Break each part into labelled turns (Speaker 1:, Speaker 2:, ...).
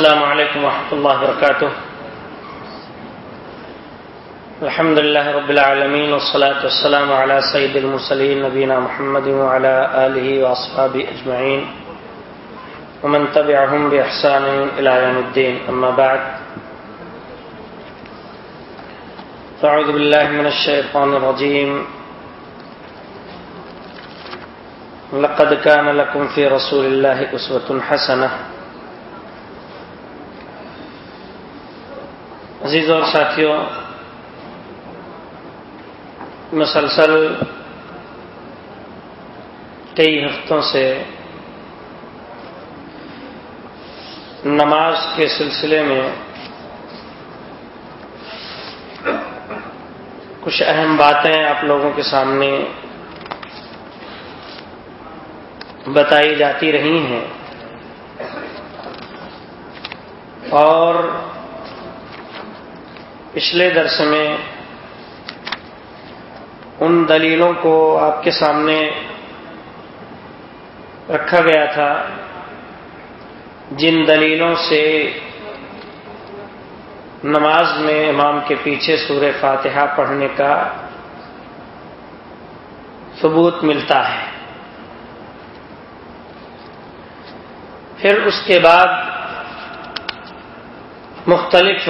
Speaker 1: السلام عليكم ورحمة الله وبركاته. الحمد لله رب العالمين والصلاة والسلام على سيد المرسلين نبينا محمد وعلى آله وأصحابه أجمعين. ومن تبعهم بإحسان إلى يوم الدين. أما بعد. فأعوذ بالله من الشيطان الرجيم. لقد كان لكم في رسول الله أسوة حسنة. عزیز اور ساتھیوں، مسلسل کئی ہفتوں سے نماز کے سلسلے میں کچھ اہم باتیں آپ لوگوں کے سامنے بتائی جاتی رہی ہیں اور پچھلے درس میں ان دلیلوں کو آپ کے سامنے رکھا گیا تھا، جن دلیلوں سے نماز میں امام کے پیچھے سور فاتحہ پڑھنے کا ثبوت ملتا ہے۔ پھر اس کے بعد مختلف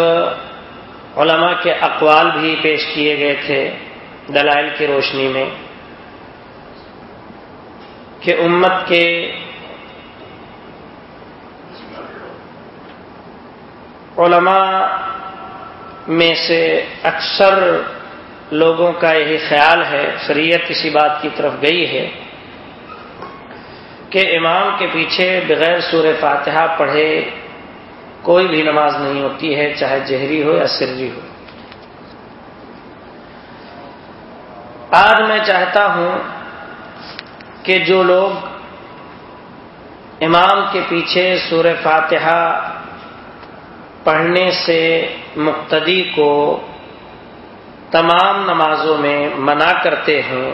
Speaker 1: علماء کے اقوال بھی پیش کیے گئے تھے دلائل کی روشنی میں کہ امت کے علماء میں سے اکثر لوگوں کا یہی خیال ہے، شریعت اسی بات کی طرف گئی ہے کہ امام کے پیچھے بغیر سور فاتحہ پڑھے کوئی بھی نماز نہیں ہوتی ہے، چاہے جہری ہو یا سری ہو۔ آج میں چاہتا ہوں کہ جو لوگ امام کے پیچھے سور فاتحہ پڑھنے سے مقتدی کو تمام نمازوں میں منع کرتے ہیں،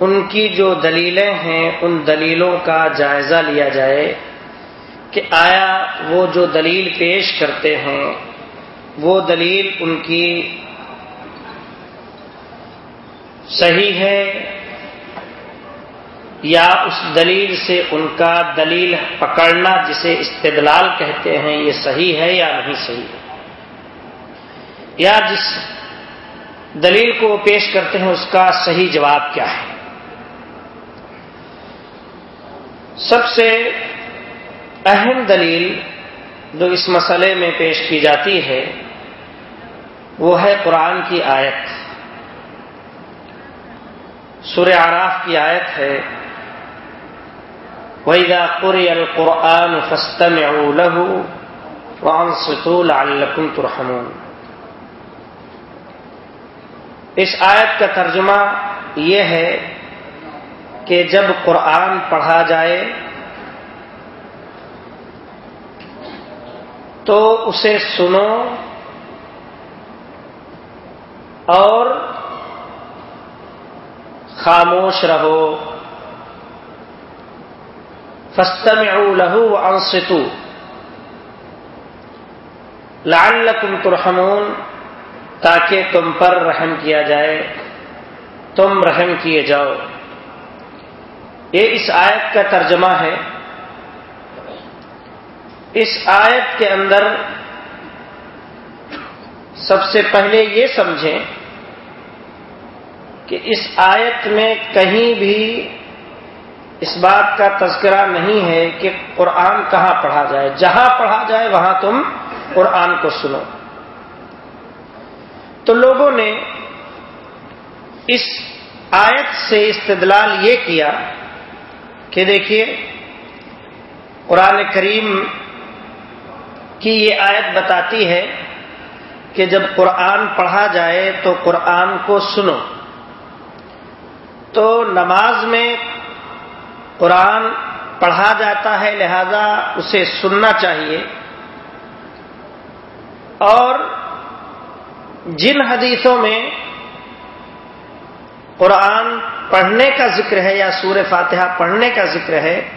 Speaker 1: ان کی جو دلیلیں ہیں، ان دلیلوں کا جائزہ لیا جائے۔ کہ آیا وہ جو دلیل پیش کرتے ہیں وہ دلیل ان کی صحیح ہے یا اس دلیل سے ان کا دلیل پکڑنا جسے استدلال کہتے ہیں، یہ صحیح ہے یا نہیں صحیح؟ ہے یا جس دلیل کو وہ پیش کرتے ہیں، اس کا صحیح جواب کیا ہے؟ سب سے اہم دلیل جو اس مسئلے میں پیش کی جاتی ہے، وہ ہے قرآن کی آیت۔ سورہ آراف کی آیت ہے، وَإِذَا قُرِيَ الْقُرْآنُ فَاسْتَمِعُوا لَهُ وَأَنصِتُوا لَعَلَّكُمْ تُرْحَمُونَ۔ اس آیت کا ترجمہ یہ ہے کہ جب قرآن پڑھا جائے تو اسے سنو اور خاموش رہو۔ فستم لہو انستو لعلکم ترحمون، تاکہ تم پر رحم کیا جائے، تم رحم کیے جاؤ۔ یہ اس آیت کا ترجمہ ہے۔ اس آیت کے اندر سب سے پہلے یہ سمجھیں کہ اس آیت میں کہیں بھی اس بات کا تذکرہ نہیں ہے کہ قرآن کہاں پڑھا جائے۔ جہاں پڑھا جائے وہاں تم قرآن کو سنو۔ تو لوگوں نے اس آیت سے استدلال یہ کیا کہ دیکھیے قرآن کریم کی یہ آیت بتاتی ہے کہ جب قرآن پڑھا جائے تو قرآن کو سنو۔ تو نماز میں قرآن پڑھا جاتا ہے، لہذا اسے سننا چاہیے۔ اور جن حدیثوں میں قرآن پڑھنے کا ذکر ہے یا سور فاتحہ پڑھنے کا ذکر ہے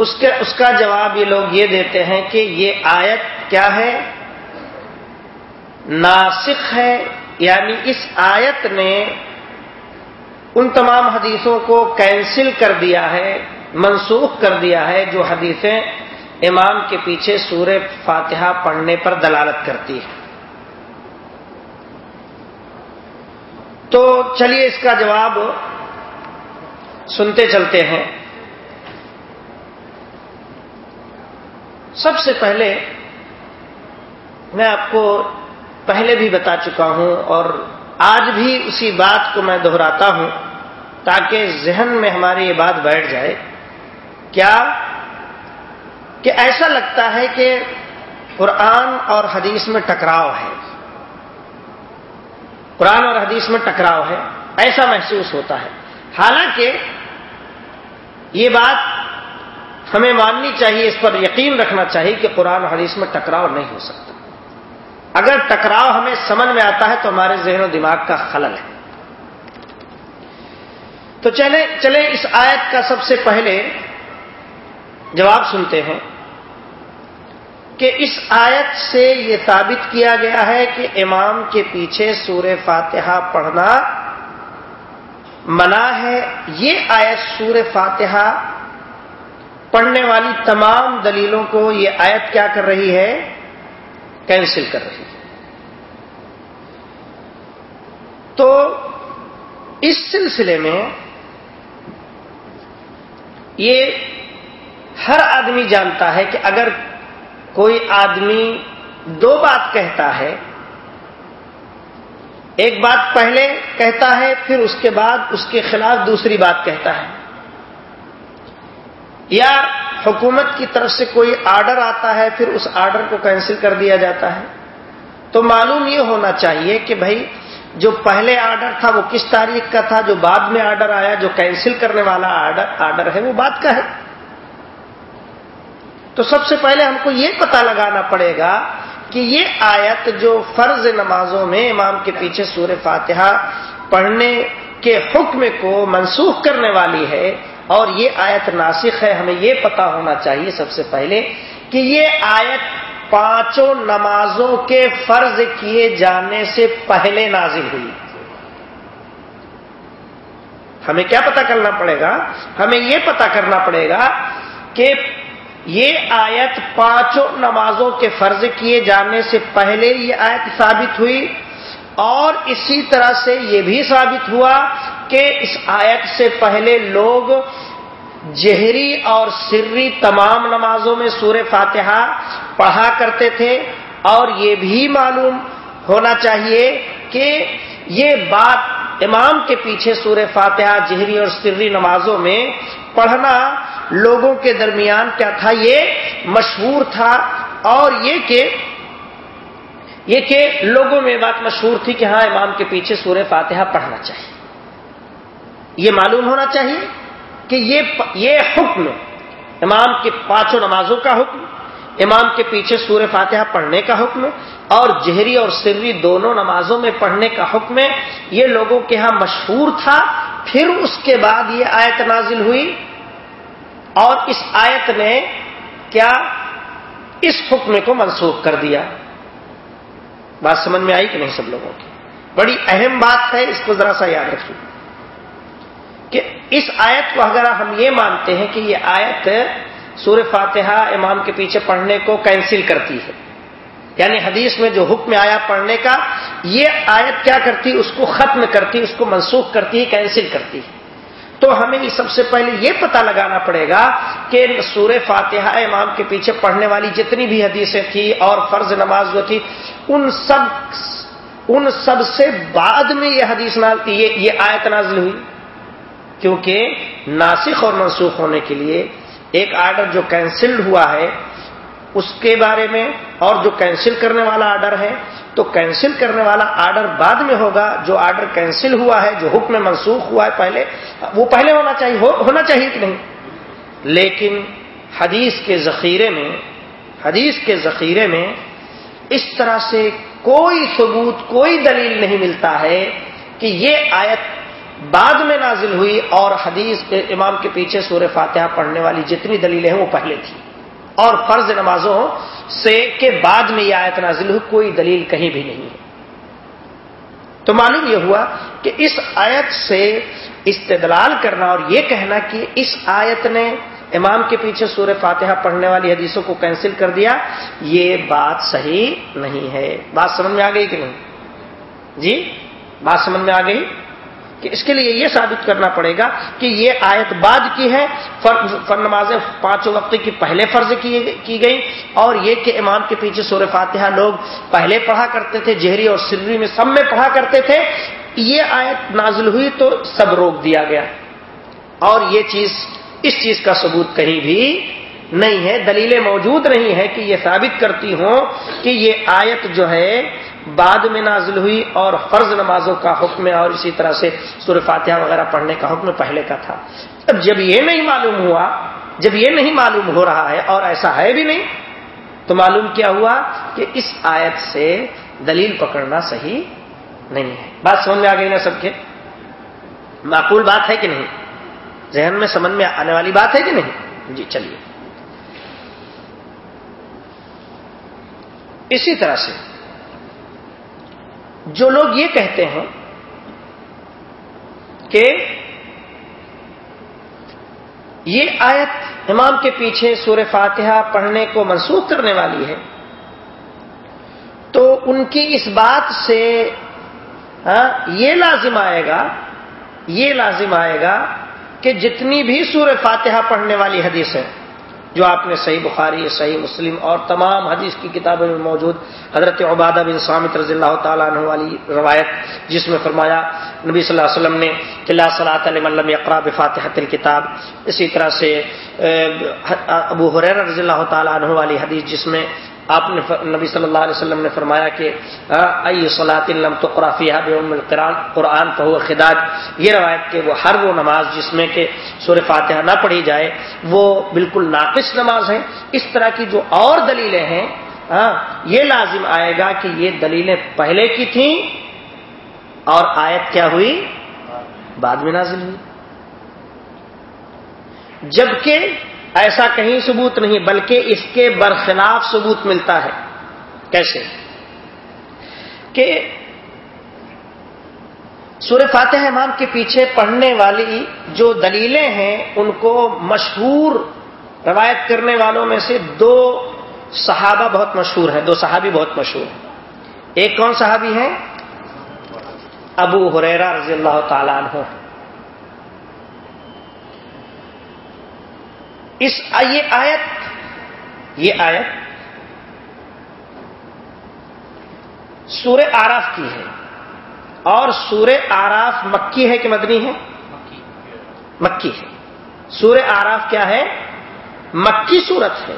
Speaker 1: اس کے اس کا جواب یہ لوگ یہ دیتے ہیں کہ یہ آیت کیا ہے؟ ناسخ ہے۔ یعنی اس آیت نے ان تمام حدیثوں کو کینسل کر دیا ہے، منسوخ کر دیا ہے، جو حدیثیں امام کے پیچھے سور فاتحہ پڑھنے پر دلالت کرتی ہے تو چلیے اس کا جواب سنتے چلتے ہیں۔ سب سے پہلے میں آپ کو پہلے بھی بتا چکا ہوں اور آج بھی اسی بات کو میں دہراتا ہوں تاکہ ذہن میں ہماری یہ بات بیٹھ جائے۔ کیا کہ ایسا لگتا ہے کہ قرآن اور حدیث میں ٹکراؤ ہے؟ قرآن اور حدیث میں ٹکراؤ ہے، ایسا محسوس ہوتا ہے۔ حالانکہ یہ بات ہمیں ماننی چاہیے، اس پر یقین رکھنا چاہیے کہ قرآن حدیث میں ٹکراؤ نہیں ہو سکتا۔ اگر ٹکراؤ ہمیں سمجھ میں آتا ہے تو ہمارے ذہن و دماغ کا خلل ہے۔ تو چلے چلے اس آیت کا سب سے پہلے جواب سنتے ہیں کہ اس آیت سے یہ ثابت کیا گیا ہے کہ امام کے پیچھے سور فاتحہ پڑھنا منع ہے۔ یہ آیت سور فاتحہ پڑھنے والی تمام دلیلوں کو یہ آیت کیا کر رہی ہے؟ کینسل کر رہی ہے۔ تو اس سلسلے میں یہ ہر آدمی جانتا ہے کہ اگر کوئی آدمی دو بات کہتا ہے، ایک بات پہلے کہتا ہے، پھر اس کے بعد اس کے خلاف دوسری بات کہتا ہے۔ یا حکومت کی طرف سے کوئی آرڈر آتا ہے، پھر اس آرڈر کو کینسل کر دیا جاتا ہے۔ تو معلوم یہ ہونا چاہیے کہ بھائی، جو پہلے آرڈر تھا وہ کس تاریخ کا تھا، جو بعد میں آرڈر آیا، جو کینسل کرنے والا آرڈر ہے، وہ بات کا ہے۔ تو سب سے پہلے ہم کو یہ پتا لگانا پڑے گا کہ یہ آیت جو فرض نمازوں میں امام کے پیچھے سور فاتحہ پڑھنے کے حکم کو منسوخ کرنے والی ہے اور یہ آیت ناسخ ہے، ہمیں یہ پتا ہونا چاہیے سب سے پہلے کہ یہ آیت پانچوں نمازوں کے فرض کیے جانے سے پہلے نازل ہوئی۔ ہمیں کیا پتا کرنا پڑے گا؟ ہمیں یہ پتا کرنا پڑے گا کہ یہ آیت پانچوں نمازوں کے فرض کیے جانے سے پہلے یہ آیت ثابت ہوئی اور اسی طرح سے یہ بھی ثابت ہوا کہ اس آیت سے پہلے لوگ جہری اور سری تمام نمازوں میں سور فاتحہ پڑھا کرتے تھے اور یہ بھی معلوم ہونا چاہیے کہ یہ بات امام کے پیچھے سور فاتحہ، جہری اور سری نمازوں میں پڑھنا لوگوں کے درمیان کیا تھا؟ یہ مشہور تھا اور یہ کہ یہ کہ لوگوں میں بات مشہور تھی کہ ہاں امام کے پیچھے سور فاتحہ پڑھنا چاہیے۔ یہ معلوم ہونا چاہیے کہ یہ یہ حکم امام کے پانچوں نمازوں کا حکم، امام کے پیچھے سور فاتحہ پڑھنے کا حکم، اور جہری اور سری دونوں نمازوں میں پڑھنے کا حکم یہ لوگوں کے ہاں مشہور تھا، پھر اس کے بعد یہ آیت نازل ہوئی۔ اور اس آیت نے کیا؟ اس حکم کو منسوخ کر دیا۔ بات سمجھ میں آئی کہ نہیں سب لوگوں کی؟ بڑی اہم بات ہے، اس کو ذرا سا یاد رکھیے۔ کہ اس آیت کو اگر ہم یہ مانتے ہیں کہ یہ آیت سور فاتحہ امام کے پیچھے پڑھنے کو کینسل کرتی ہے۔ یعنی حدیث میں جو حکم آیا پڑھنے کا یہ آیت کیا کرتی اس کو ختم کرتی اس کو منسوخ کرتی ہے کینسل کرتی۔ ہے تو ہمیں سب سے پہلے یہ پتا لگانا پڑے گا کہ سور فاتحہ امام کے پیچھے پڑھنے والی جتنی بھی حدیثیں تھی اور فرض نماز جو تھی ان سب ان سب سے بعد میں یہ حدیث یہ, یہ آیت نازل ہوئی۔ کیونکہ ناسخ اور منسوخ ہونے کے لیے ایک آرڈر جو کینسلڈ ہوا ہے، اس کے بارے میں اور جو کینسل کرنے والا آرڈر ہے، تو کینسل کرنے والا آرڈر بعد میں ہوگا، جو آرڈر کینسل ہوا ہے، جو حکم منسوخ ہوا ہے پہلے، وہ پہلے ہونا چاہیے ہونا چاہیے کہ نہیں؟ لیکن حدیث کے ذخیرے میں، حدیث کے ذخیرے میں اس طرح سے کوئی ثبوت، کوئی دلیل نہیں ملتا ہے کہ یہ آیت بعد میں نازل ہوئی اور حدیث امام کے پیچھے سورہ فاتحہ پڑھنے والی جتنی دلیلیں ہیں وہ پہلے تھی۔ اور فرض نمازوں سے کے بعد میں یہ آیت نازل ہوئی، کوئی دلیل کہیں بھی نہیں ہے۔ تو معلوم یہ ہوا کہ اس آیت سے استدلال کرنا اور یہ کہنا کہ اس آیت نے امام کے پیچھے سورہ فاتحہ پڑھنے والی حدیثوں کو کینسل کر دیا، یہ بات صحیح نہیں ہے۔ بات سمجھ میں آ گئی کہ نہیں؟ جی؟ بات سمجھ میں آ گئی؟ کہ اس کے لیے یہ ثابت کرنا پڑے گا کہ یہ آیت بعد کی ہے نمازیں پانچوں وقت کی پہلے فرض کی گئی اور یہ کہ امام کے پیچھے سورہ فاتحہ لوگ پہلے پڑھا کرتے تھے، جہری اور سری میں سب میں پڑھا کرتے تھے، یہ آیت نازل ہوئی تو سب روک دیا گیا۔ اور یہ چیز اس چیز کا ثبوت کہیں بھی نہیں ہے، دلیلیں موجود نہیں ہے کہ یہ ثابت کرتی ہوں کہ یہ آیت جو ہے بعد میں نازل ہوئی اور فرض نمازوں کا حکم ہے اور اسی طرح سے سور فاتحہ وغیرہ پڑھنے کا حکم پہلے کا تھا۔ اب جب یہ نہیں معلوم ہوا، جب یہ نہیں معلوم ہو رہا ہے اور ایسا ہے بھی نہیں، تو معلوم کیا ہوا کہ اس آیت سے دلیل پکڑنا صحیح نہیں ہے۔ بات سمجھ میں آ گئی نا سب کے؟ معقول بات ہے کہ نہیں؟ ذہن میں سمجھ میں آنے والی بات ہے کہ نہیں؟ جی چلیے۔ اسی طرح سے جو لوگ یہ کہتے ہیں کہ یہ آیت امام کے پیچھے سور فاتحہ پڑھنے کو منسوخ کرنے والی ہے، تو ان کی اس بات سے ہاں، یہ لازم آئے گا، یہ لازم آئے گا کہ جتنی بھی سور فاتحہ پڑھنے والی حدیث ہے جو آپ نے صحیح بخاری، صحیح مسلم اور تمام حدیث کی کتابوں میں موجود، حضرت عبادہ بن سامت رضی اللہ تعالیٰ عنہ والی روایت، جس میں فرمایا، نبی صلی اللہ علیہ وسلم نے قلعہ صلاح علیہ اقرا بفاتحت الکتاب، اسی طرح سے ابو حریر رضی اللہ تعالیٰ عنہ والی حدیث، جس میں آپ نے نبی صلی اللہ علیہ وسلم نے فرمایا کہ ائی صلاح علم تو قرافی قرآن قرآن فہو خداج۔ یہ روایت کہ وہ ہر وہ نماز جس میں کہ سور فاتحہ نہ پڑھی جائے، وہ بالکل ناقص نماز ہے اس طرح کی جو اور دلیلیں ہیں یہ لازم آئے گا کہ یہ دلیلیں پہلے کی تھیں اور آیت کیا ہوئی؟ بعد میں نازل ہوئی۔ جبکہ ایسا کہیں ثبوت نہیں، بلکہ اس کے برخلاف ثبوت ملتا ہے۔ کیسے؟ کہ سورہ فاتح امام کے پیچھے پڑھنے والی جو دلیلیں ہیں، ان کو مشہور روایت کرنے والوں میں سے دو صحابہ بہت مشہور ہیں، دو صحابی بہت مشہور ہیں۔ ایک کون صحابی ہیں؟ ابو حریرا رضی اللہ تعالیٰ عنہ۔ اس یہ آیت یہ آیت سورہ آراف کی ہے۔ اور سورہ آراف مکی ہے کہ مدنی ہے؟ مکی۔ ہے۔ سورہ آراف کیا ہے؟ مکی صورت ہے۔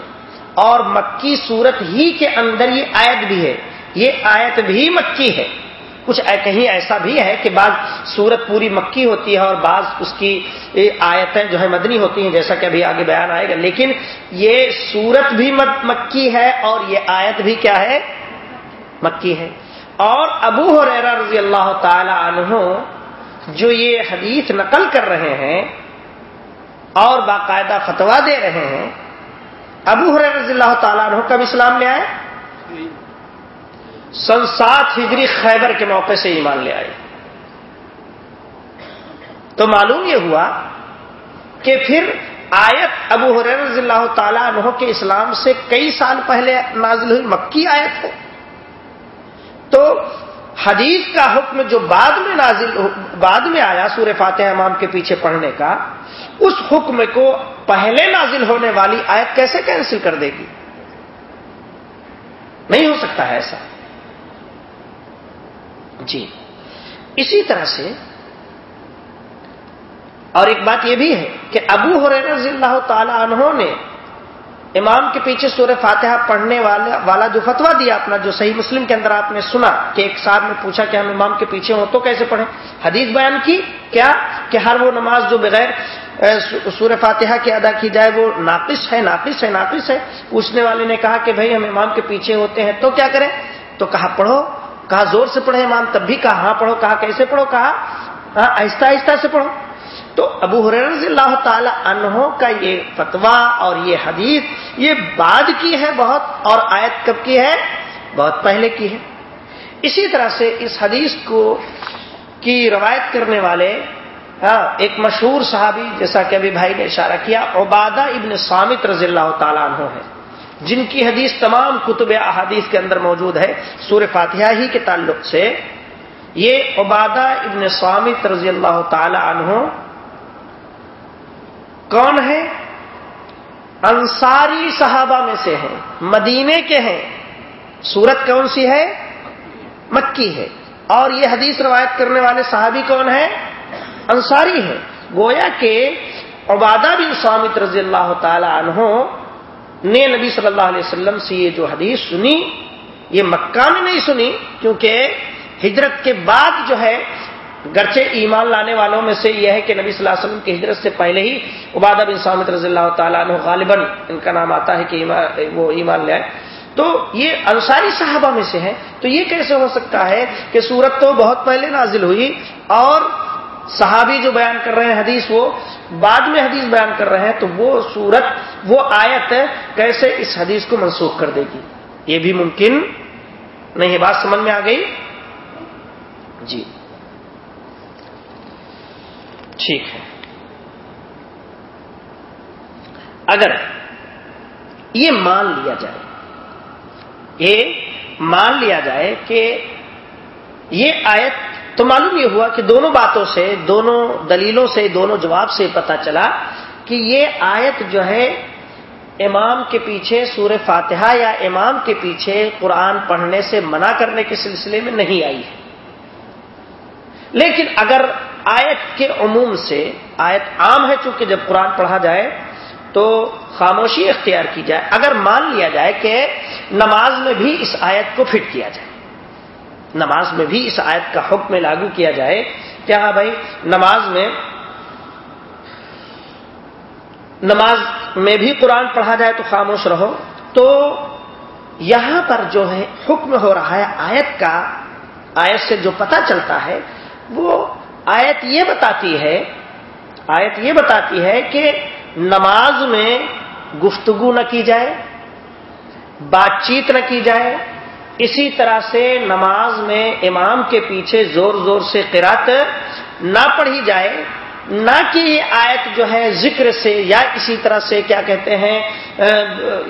Speaker 1: اور مکی صورت ہی کے اندر یہ آیت بھی ہے۔ یہ آیت بھی مکی ہے۔ کچھ کہیں ایسا بھی ہے کہ بعض سورت پوری مکی ہوتی ہے اور بعض اس کی آیتیں جو ہے مدنی ہوتی ہیں، جیسا کہ ابھی آگے بیان آئے گا۔ لیکن یہ سورت بھی مکی ہے اور یہ آیت بھی کیا ہے؟ مکی ہے۔ اور ابو حریر رضی اللہ تعالی عنہ جو یہ حدیث نقل کر رہے ہیں اور باقاعدہ فتوا دے رہے ہیں، ابو حریر رضی اللہ تعالیٰ عنہ کب اسلام لے آئے؟ جی۔ سن سات ہجری خیبر کے موقع سے ایمان لے آئے تو معلوم یہ ہوا کہ پھر آیت ابو حریر رضی اللہ تعالیٰ عنہ کے اسلام سے کئی سال پہلے نازل ہوئی، مکی آیت ہے۔ تو حدیث کا حکم جو بعد میں نازل بعد میں آیا سور فاتح امام کے پیچھے پڑھنے کا، اس حکم کو پہلے نازل ہونے والی آیت کیسے کینسل کر دے گی؟ نہیں ہو سکتا ہے ایسا۔ جی۔ اسی طرح سے اور ایک بات یہ بھی ہے کہ ابو ہو رضی اللہ تعالی عنہ نے امام کے پیچھے سورہ فاتحہ پڑھنے والا والا جو فتوا دیا اپنا جو صحیح مسلم کے اندر آپ نے سنا کہ ایک صاحب نے پوچھا کہ ہم امام کے پیچھے ہوں تو کیسے پڑھیں؟ حدیث بیان کی کیا کہ ہر وہ نماز جو بغیر سورہ فاتحہ کی ادا کی جائے وہ ناقص ہے ناقص ہے ناقص ہے۔ پوچھنے والے نے کہا کہ بھائی ہم امام کے پیچھے ہوتے ہیں تو کیا کریں؟ تو کہا پڑھو۔ کہا زور سے پڑھے امام، تب بھی کہا ہاں پڑھو، کہا کیسے پڑھو، کہا ہاں آہستہ آہستہ سے پڑھو۔ تو ابو رضی اللہ تعالی عنہ کا یہ فتوا اور یہ حدیث، یہ بعد کی ہے بہت اور آیت کب کی ہے؟ بہت پہلے کی ہے۔ اسی طرح سے اس حدیث کو، کی روایت کرنے والے ہاں ایک مشہور صحابی، جیسا کہ ابھی بھائی نے اشارہ کیا، عبادہ ابن سامت رضی اللہ تعالیٰ عنہ ہے۔ جن کی حدیث تمام کتب احادیث کے اندر موجود ہے سور فاتحہ ہی کے تعلق سے، یہ عبادہ ابن سامت رضی اللہ تعالی عنہ کون ہے انصاری صحابہ میں سے ہیں، مدینے کے ہیں۔ سورت کون سی ہے؟ مکی ہے۔ اور یہ حدیث روایت کرنے والے صحابی کون ہیں؟ انصاری ہیں۔ گویا کہ عبادہ بن سامت رضی اللہ تعالی عنہ نے نبی صلی اللہ علیہ وسلم سے یہ جو حدیث سنی، یہ مکہ میں نہیں سنی، کیونکہ ہجرت کے بعد جو ہے، گرچہ ایمان لانے والوں میں سے یہ ہے کہ نبی صلی اللہ علیہ وسلم کی ہجرت سے پہلے ہی عبادہ بن سامت رضی اللہ تعالیٰ عنہ غالباً ان کا نام آتا ہے کہ وہ ایمان لے آئے۔ تو یہ انصاری صحابہ میں سے ہے تو یہ کیسے ہو سکتا ہے کہ سورت تو بہت پہلے نازل ہوئی اور صحابی جو بیان کر رہے ہیں حدیث، وہ بعد میں حدیث بیان کر رہے ہیں، تو وہ سورت وہ آیت کیسے اس حدیث کو منسوخ کر دے گی؟ یہ بھی ممکن نہیں بات سمجھ میں آ گئی؟ جی۔ ٹھیک ہے۔ اگر یہ مان لیا جائے، یہ مان لیا جائے کہ یہ آیت تو معلوم یہ ہوا کہ دونوں باتوں سے، دونوں دلیلوں سے، دونوں جواب سے پتا چلا کہ یہ آیت جو ہے امام کے پیچھے سور فاتحہ یا امام کے پیچھے قرآن پڑھنے سے منع کرنے کے سلسلے میں نہیں آئی ہے۔ لیکن اگر آیت کے عموم سے، آیت عام ہے چونکہ جب قرآن پڑھا جائے تو خاموشی اختیار کی جائے۔ اگر مان لیا جائے کہ نماز میں بھی اس آیت کو فٹ کیا جائے۔ نماز میں بھی اس آیت کا حکم لاگو کیا جائے، کیا ہاں بھائی؟ نماز میں نماز میں بھی قرآن پڑھا جائے تو خاموش رہو۔ تو یہاں پر جو ہے، حکم ہو رہا ہے آیت کا، آیت سے جو پتا چلتا ہے، وہ آیت یہ بتاتی ہے، آیت یہ بتاتی ہے کہ نماز میں گفتگو نہ کی جائے، بات چیت نہ کی جائے اسی طرح سے نماز میں امام کے پیچھے زور زور سے قرات نہ پڑھی جائے، نہ کہ یہ آیت جو ہے ذکر سے یا اسی طرح سے کیا کہتے ہیں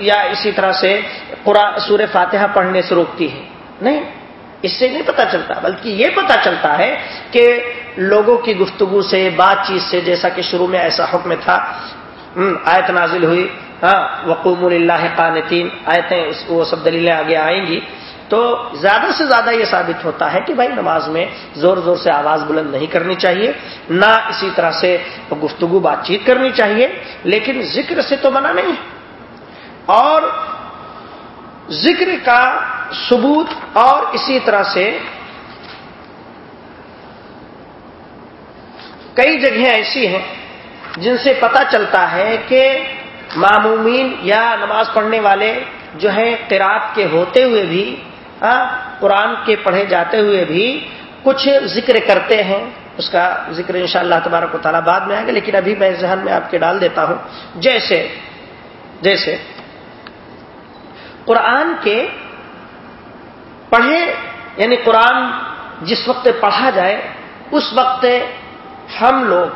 Speaker 1: یا اسی طرح سے قرآن سور فاتحہ پڑھنے سے روکتی ہے۔ نہیں، اس سے نہیں پتا چلتا، بلکہ یہ پتا چلتا ہے کہ لوگوں کی گفتگو سے، بات چیت سے، جیسا کہ شروع میں ایسا حکم تھا آیت نازل ہوئی ہاں وقوم اللہ قانتین آیتیں وہ سب دلیلیں آگے آئیں گی۔ تو زیادہ سے زیادہ یہ ثابت ہوتا ہے کہ بھائی نماز میں زور زور سے آواز بلند نہیں کرنی چاہیے، نہ اسی طرح سے گفتگو بات چیت کرنی چاہیے، لیکن ذکر سے تو منع نہیں۔ اور ذکر کا ثبوت اور اسی طرح سے کئی جگہیں ایسی ہیں جن سے پتا چلتا ہے کہ معمومین یا نماز پڑھنے والے جو ہیں قرات کے ہوتے ہوئے بھی ہاں، قرآن کے پڑھے جاتے ہوئے بھی کچھ ذکر کرتے ہیں۔ اس کا ذکر ان شاء اللہ تبارک و تعالیٰ بعد میں آئے گا، لیکن ابھی میں ذہن میں آپ کے ڈال دیتا ہوں۔ جیسے جیسے، قرآن کے پڑھے یعنی قرآن جس وقت پڑھا جائے، اس وقت ہم لوگ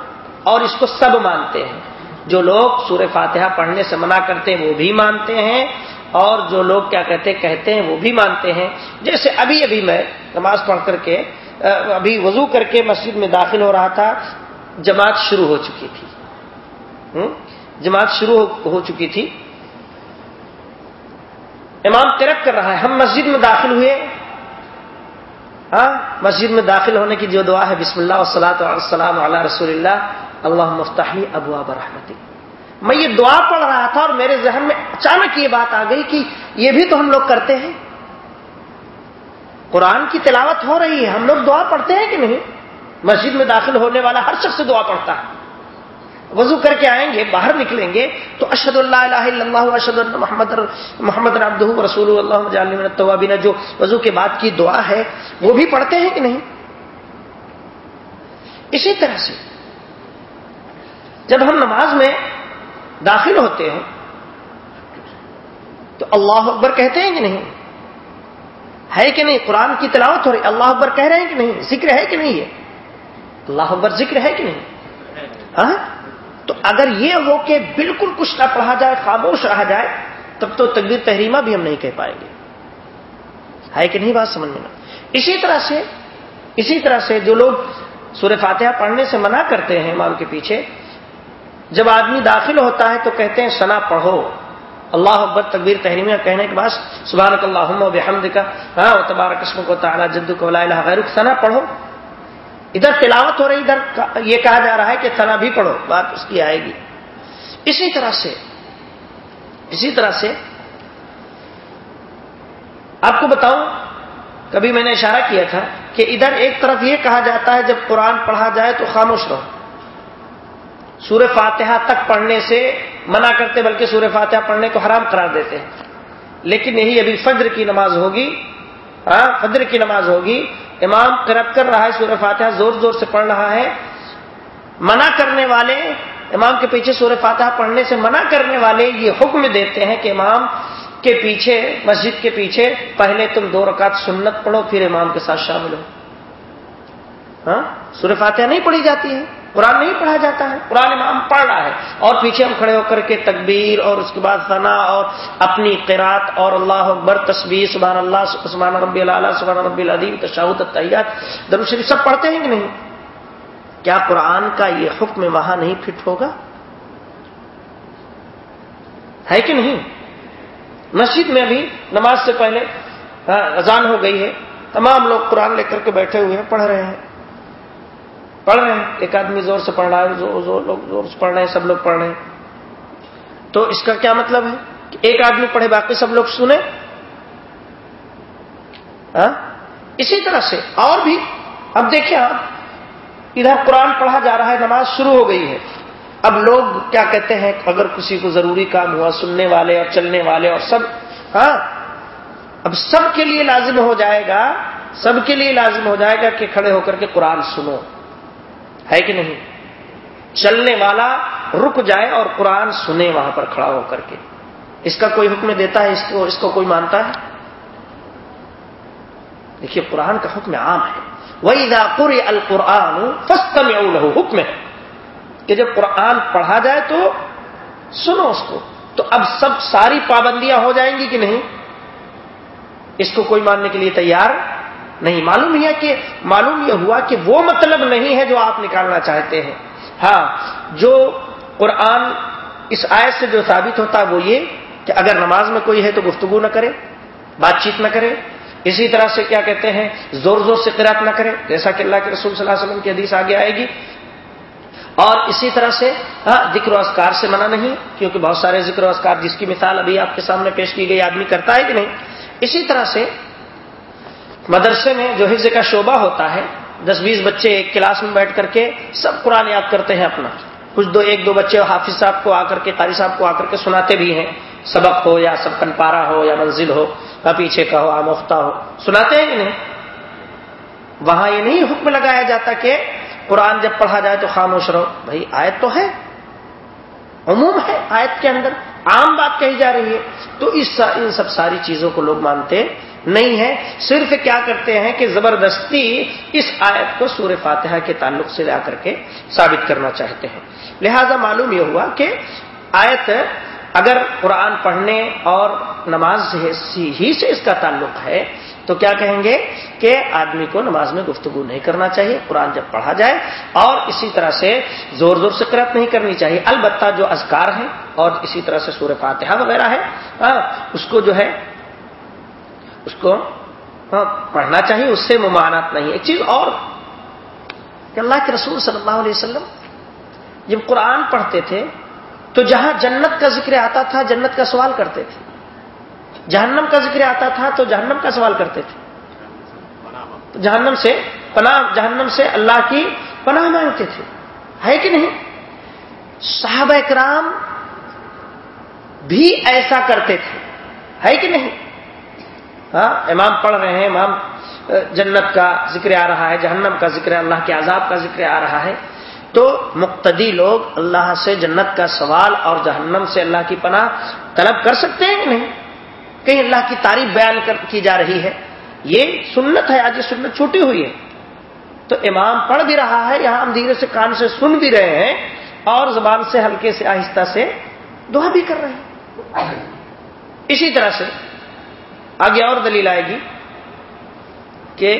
Speaker 1: اور اس کو سب مانتے ہیں۔ جو لوگ سور فاتحہ پڑھنے سے منع کرتے ہیں، وہ بھی مانتے ہیں۔ اور جو لوگ کیا کہتے کہتے ہیں، وہ بھی مانتے ہیں۔ جیسے ابھی ابھی میں نماز پڑھ کر کے ابھی وضو کر کے مسجد میں داخل ہو رہا تھا، جماعت شروع ہو چکی تھی۔ جماعت شروع ہو چکی تھی۔ امام ترک کر رہا ہے، ہم مسجد میں داخل ہوئے۔ ہاں مسجد میں داخل ہونے کی جو دعا ہے، بسم اللہ وسلاۃ السلام علیہ رسول اللہ اللہ مفتاحی ابو ابرحمتی میں یہ دعا پڑھ رہا تھا اور میرے ذہن میں اچانک یہ بات آ گئی کہ یہ بھی تو ہم لوگ کرتے ہیں۔ قرآن کی تلاوت ہو رہی ہے، ہم لوگ دعا پڑھتے ہیں کہ نہیں؟ مسجد میں داخل ہونے والا ہر شخص دعا پڑھتا ہے۔ وضو کر کے آئیں گے، باہر نکلیں گے تو اشد اللہ الہ الا اللہ اشد اللہ محمد محمد عبدہ رسول اللہ جو وضو کے بعد کی دعا ہے، وہ بھی پڑھتے ہیں کہ نہیں؟ اسی طرح سے جب ہم نماز میں داخل ہوتے ہیں تو اللہ اکبر کہتے ہیں کہ نہیں؟ ہے کہ نہیں؟ قرآن کی تلاوت ہو رہی اللہ اکبر کہہ رہے ہیں کہ نہیں؟ ذکر ہے کہ نہیں یہ؟ اللہ اکبر ذکر ہے کہ نہیں؟ ہاں؟ تو اگر یہ ہو کہ بالکل کچھ نہ پڑھا جائے، خاموش رہا جائے، تب تو تقدیر تحریمہ بھی ہم نہیں کہہ پائیں گے۔ ہے کہ نہیں بات سمجھ میں؟ اسی طرح سے، اسی طرح سے جو لوگ سور فاتحہ پڑھنے سے منع کرتے ہیں امام کے پیچھے جب آدمی داخل ہوتا ہے تو کہتے ہیں سنا پڑھو۔ اللہ اکبر تقبیر تحریمیہ کہنے کے بعد سبحانک اللہ و بحمد کا ہاں تبارک قسم کو تعالیٰ جد کو غیر سنا پڑھو۔ ادھر تلاوت ہو رہی، ادھر یہ کہا جا رہا ہے کہ سنا بھی پڑھو، بات اس کی آئے گی۔ اسی طرح سے، اسی طرح سے آپ کو بتاؤں، کبھی میں نے اشارہ کیا تھا کہ ادھر ایک طرف یہ کہا جاتا ہے جب قرآن پڑھا جائے تو خاموش رہو۔ سور فاتحہ تک پڑھنے سے منع کرتے بلکہ سور فاتحہ پڑھنے کو حرام قرار دیتے ہیں۔ لیکن یہی ابھی فجر کی نماز ہوگی۔ ہاں فجر کی نماز ہوگی۔ امام کرت کر رہا ہے سور فاتحہ زور زور سے پڑھ رہا ہے۔ منع کرنے والے، امام کے پیچھے سور فاتحہ پڑھنے سے منع کرنے والے یہ حکم دیتے ہیں کہ امام کے پیچھے، مسجد کے پیچھے پہلے تم دو رکعت سنت پڑھو، پھر امام کے ساتھ شامل ہو۔ ہاں سور فاتحہ نہیں پڑھی جاتی ہے۔ قرآن نہیں پڑھا جاتا ہے۔ قرآن امام پڑھ رہا ہے۔ اور پیچھے ہم کھڑے ہو کر کے تکبیر اور اس کے بعد ثنا اور اپنی قرات اور اللہ اکبر تصویر سبحان اللہ، سبحان ربی اللہ سبحان ربی العدیم تشاہد تحیات شریف سب پڑھتے ہیں کہ نہیں؟ کیا قرآن کا یہ حکم وہاں نہیں فٹ ہوگا؟ ہے کہ نہیں؟ مسجد میں بھی نماز سے پہلے ہاں، اذان ہو گئی ہے۔ تمام لوگ قرآن لے کر کے بیٹھے ہوئے ہیں، پڑھ رہے ہیں۔ پڑھ رہے ہیں، ایک آدمی زور سے پڑھ رہا ہے زور زور لوگ زور سے پڑھ رہے ہیں، سب لوگ پڑھ رہے ہیں۔ تو اس کا کیا مطلب ہے؟ کہ ایک آدمی پڑھے باقی سب لوگ سنیں؟ ہاں؟ اسی طرح سے اور بھی، اب دیکھیں آپ، ادھر قرآن پڑھا جا رہا ہے، نماز شروع ہو گئی ہے۔ اب لوگ کیا کہتے ہیں؟ اگر کسی کو ضروری کام ہوا، سننے والے اور چلنے والے اور سب ہاں؟ اب سب کے لیے لازم ہو جائے گا، سب کے لیے لازم ہو جائے گا کہ کھڑے ہو کر کے قرآن سنو۔ ہے کہ نہیں؟ چلنے والا رک جائے اور قرآن سنے وہاں پر کھڑا ہو کر کے۔ اس کا کوئی حکم دیتا ہے؟ اس کو اس کو کوئی مانتا ہے؟ دیکھیے، قرآن کا حکم عام ہے۔ وہی داپور القرآن فسطم حکم ہے کہ جب قرآن پڑھا جائے تو سنو اس کو۔ تو اب سب ساری پابندیاں ہو جائیں گی کہ نہیں؟ اس کو کوئی ماننے کے لیے تیار نہیں، معلوم ہے کہ، معلوم یہ ہوا کہ وہ مطلب نہیں ہے جو آپ نکالنا چاہتے ہیں۔ ہاں جو قرآن اس آیت سے جو ثابت ہوتا ہے وہ یہ کہ اگر نماز میں کوئی ہے تو گفتگو نہ کرے، بات چیت نہ کرے۔ اسی طرح سے کیا کہتے ہیں، زور زور سے قرات نہ کرے، جیسا کہ اللہ کے رسول صلی اللہ علیہ وسلم کی حدیث آگے آئے گی۔ اور اسی طرح سے ہاں، ذکر و اسکار سے منع نہیں، کیونکہ بہت سارے ذکر و اسکار جس کی مثال ابھی آپ کے سامنے پیش کی گئی، آدمی کرتا ہے کہ نہیں۔ اسی طرح سے مدرسے میں جو حفظ کا شعبہ ہوتا ہے، دس بیس بچے ایک کلاس میں بیٹھ کر کے سب قرآن یاد کرتے ہیں اپنا۔ کچھ دو، ایک دو بچے حافظ صاحب کو آ کر کے، قاری صاحب کو آ کر کے سناتے بھی ہیں۔ سبق ہو یا سب کن پارا ہو یا منزل ہو، یا پیچھے کا ہو آموختہ ہو۔ سناتے ہیں کہ نہیں؟ وہاں یہ نہیں حکم لگایا جاتا کہ قرآن جب پڑھا جائے تو خاموش رہو۔ بھائی، آیت تو ہے۔ عموم ہے آیت کے اندر۔ عام بات کہی جا رہی ہے۔ تو اس ان سب ساری چیزوں کو لوگ مانتے نہیں ہے۔ صرف کیا کرتے ہیں کہ زبردستی اس آیت کو سور فاتحہ کے تعلق سے لا کر کے ثابت کرنا چاہتے ہیں۔ لہذا معلوم یہ ہوا کہ آیت اگر قرآن پڑھنے اور نماز ہی سے اس کا تعلق ہے، تو کیا کہیں گے کہ آدمی کو نماز میں گفتگو نہیں کرنا چاہیے، قرآن جب پڑھا جائے اور اسی طرح سے زور زور سے قرت نہیں کرنی چاہیے۔ البتہ جو اذکار ہیں اور اسی طرح سے سور فاتحہ وغیرہ ہے ہاں، اس کو جو ہے اس کو ہاں، پڑھنا چاہیے، اس سے ممانات نہیں۔ ایک چیز اور کہ اللہ کے رسول صلی اللہ علیہ وسلم جب قرآن پڑھتے تھے، تو جہاں جنت کا ذکر آتا تھا، جنت کا سوال کرتے تھے۔ جہنم کا ذکر آتا تھا، تو جہنم کا سوال کرتے تھے۔ جہنم سے پناہ، جہنم سے اللہ کی پناہ مانگتے تھے۔ ہے کہ نہیں؟ صحابہ اکرام بھی ایسا کرتے تھے۔ ہے کہ نہیں؟ ہاں امام پڑھ رہے ہیں، امام جنت کا ذکر آ رہا ہے، جہنم کا ذکر اللہ کے عذاب کا ذکر آ رہا ہے۔ تو مقتدی لوگ اللہ سے جنت کا سوال اور جہنم سے اللہ کی پناہ طلب کر سکتے ہیں کہ نہیں؟ کہیں اللہ کی تعریف بیان کی جا رہی ہے۔ یہ سنت ہے، آج یہ سنت چھوٹی ہوئی ہے۔ تو امام پڑھ بھی رہا ہے، یہاں ہم دھیرے سے کان سے سن بھی رہے ہیں اور زبان سے ہلکے سے آہستہ سے دعا بھی کر رہے ہیں۔ اسی طرح سے آگے اور دلیل آئے گی کہ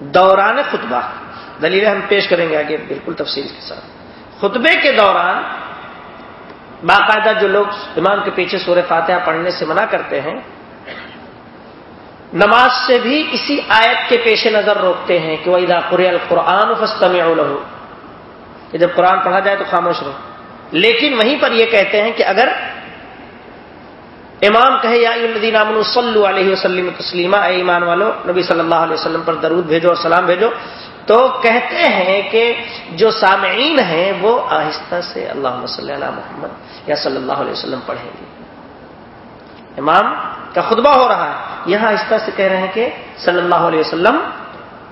Speaker 1: دوران خطبہ، دلیلیں ہم پیش کریں گے آگے بالکل تفصیل کے ساتھ۔ خطبے کے دوران باقاعدہ جو لوگ امام کے پیچھے سورہ فاتحہ پڑھنے سے منع کرتے ہیں، نماز سے بھی اسی آیت کے پیش نظر روکتے ہیں کہ وہ ادا قریال قرآن فستم کہ جب قرآن پڑھا جائے تو خاموش رہو۔ لیکن وہیں پر یہ کہتے ہیں کہ اگر امام کہے، یا الدین امن صلی علیہ وسلم تسلیمہ اے ایمان والو، نبی صلی اللہ علیہ وسلم پر درود بھیجو اور سلام بھیجو۔ تو کہتے ہیں کہ جو سامعین ہیں، وہ آہستہ سے اللہ صلی اللہ محمد یا صلی اللہ علیہ وسلم پڑھیں گے۔ امام کا خطبہ ہو رہا ہے۔ یہاں آہستہ سے کہہ رہے ہیں کہ صلی اللہ علیہ وسلم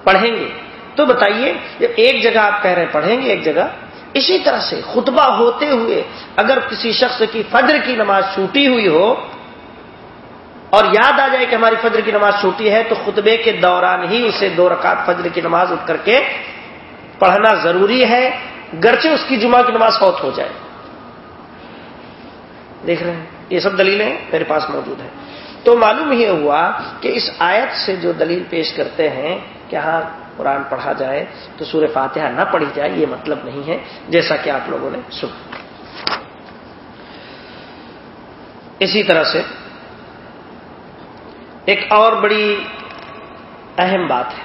Speaker 1: پڑھیں گے۔ تو بتائیے ایک جگہ آپ کہہ رہے ہیں پڑھیں گے، ایک جگہ، اسی طرح سے خطبہ ہوتے ہوئے اگر کسی شخص کی فجر کی نماز چھوٹی ہوئی ہو اور یاد آ جائے کہ ہماری فجر کی نماز چھوٹی ہے تو خطبے کے دوران ہی اسے دو رکعت فجر کی نماز اٹھ کر کے پڑھنا ضروری ہے، گرچہ اس کی جمعہ کی نماز فوت ہو جائے۔ دیکھ رہے ہیں، یہ سب دلیلیں میرے پاس موجود ہیں۔ تو معلوم یہ ہوا کہ اس آیت سے جو دلیل پیش کرتے ہیں کہ ہاں قرآن پڑھا جائے تو سور فاتحہ نہ پڑھی جائے، یہ مطلب نہیں ہے، جیسا کہ آپ لوگوں نے سنا۔ اسی طرح سے ایک اور بڑی اہم بات ہے۔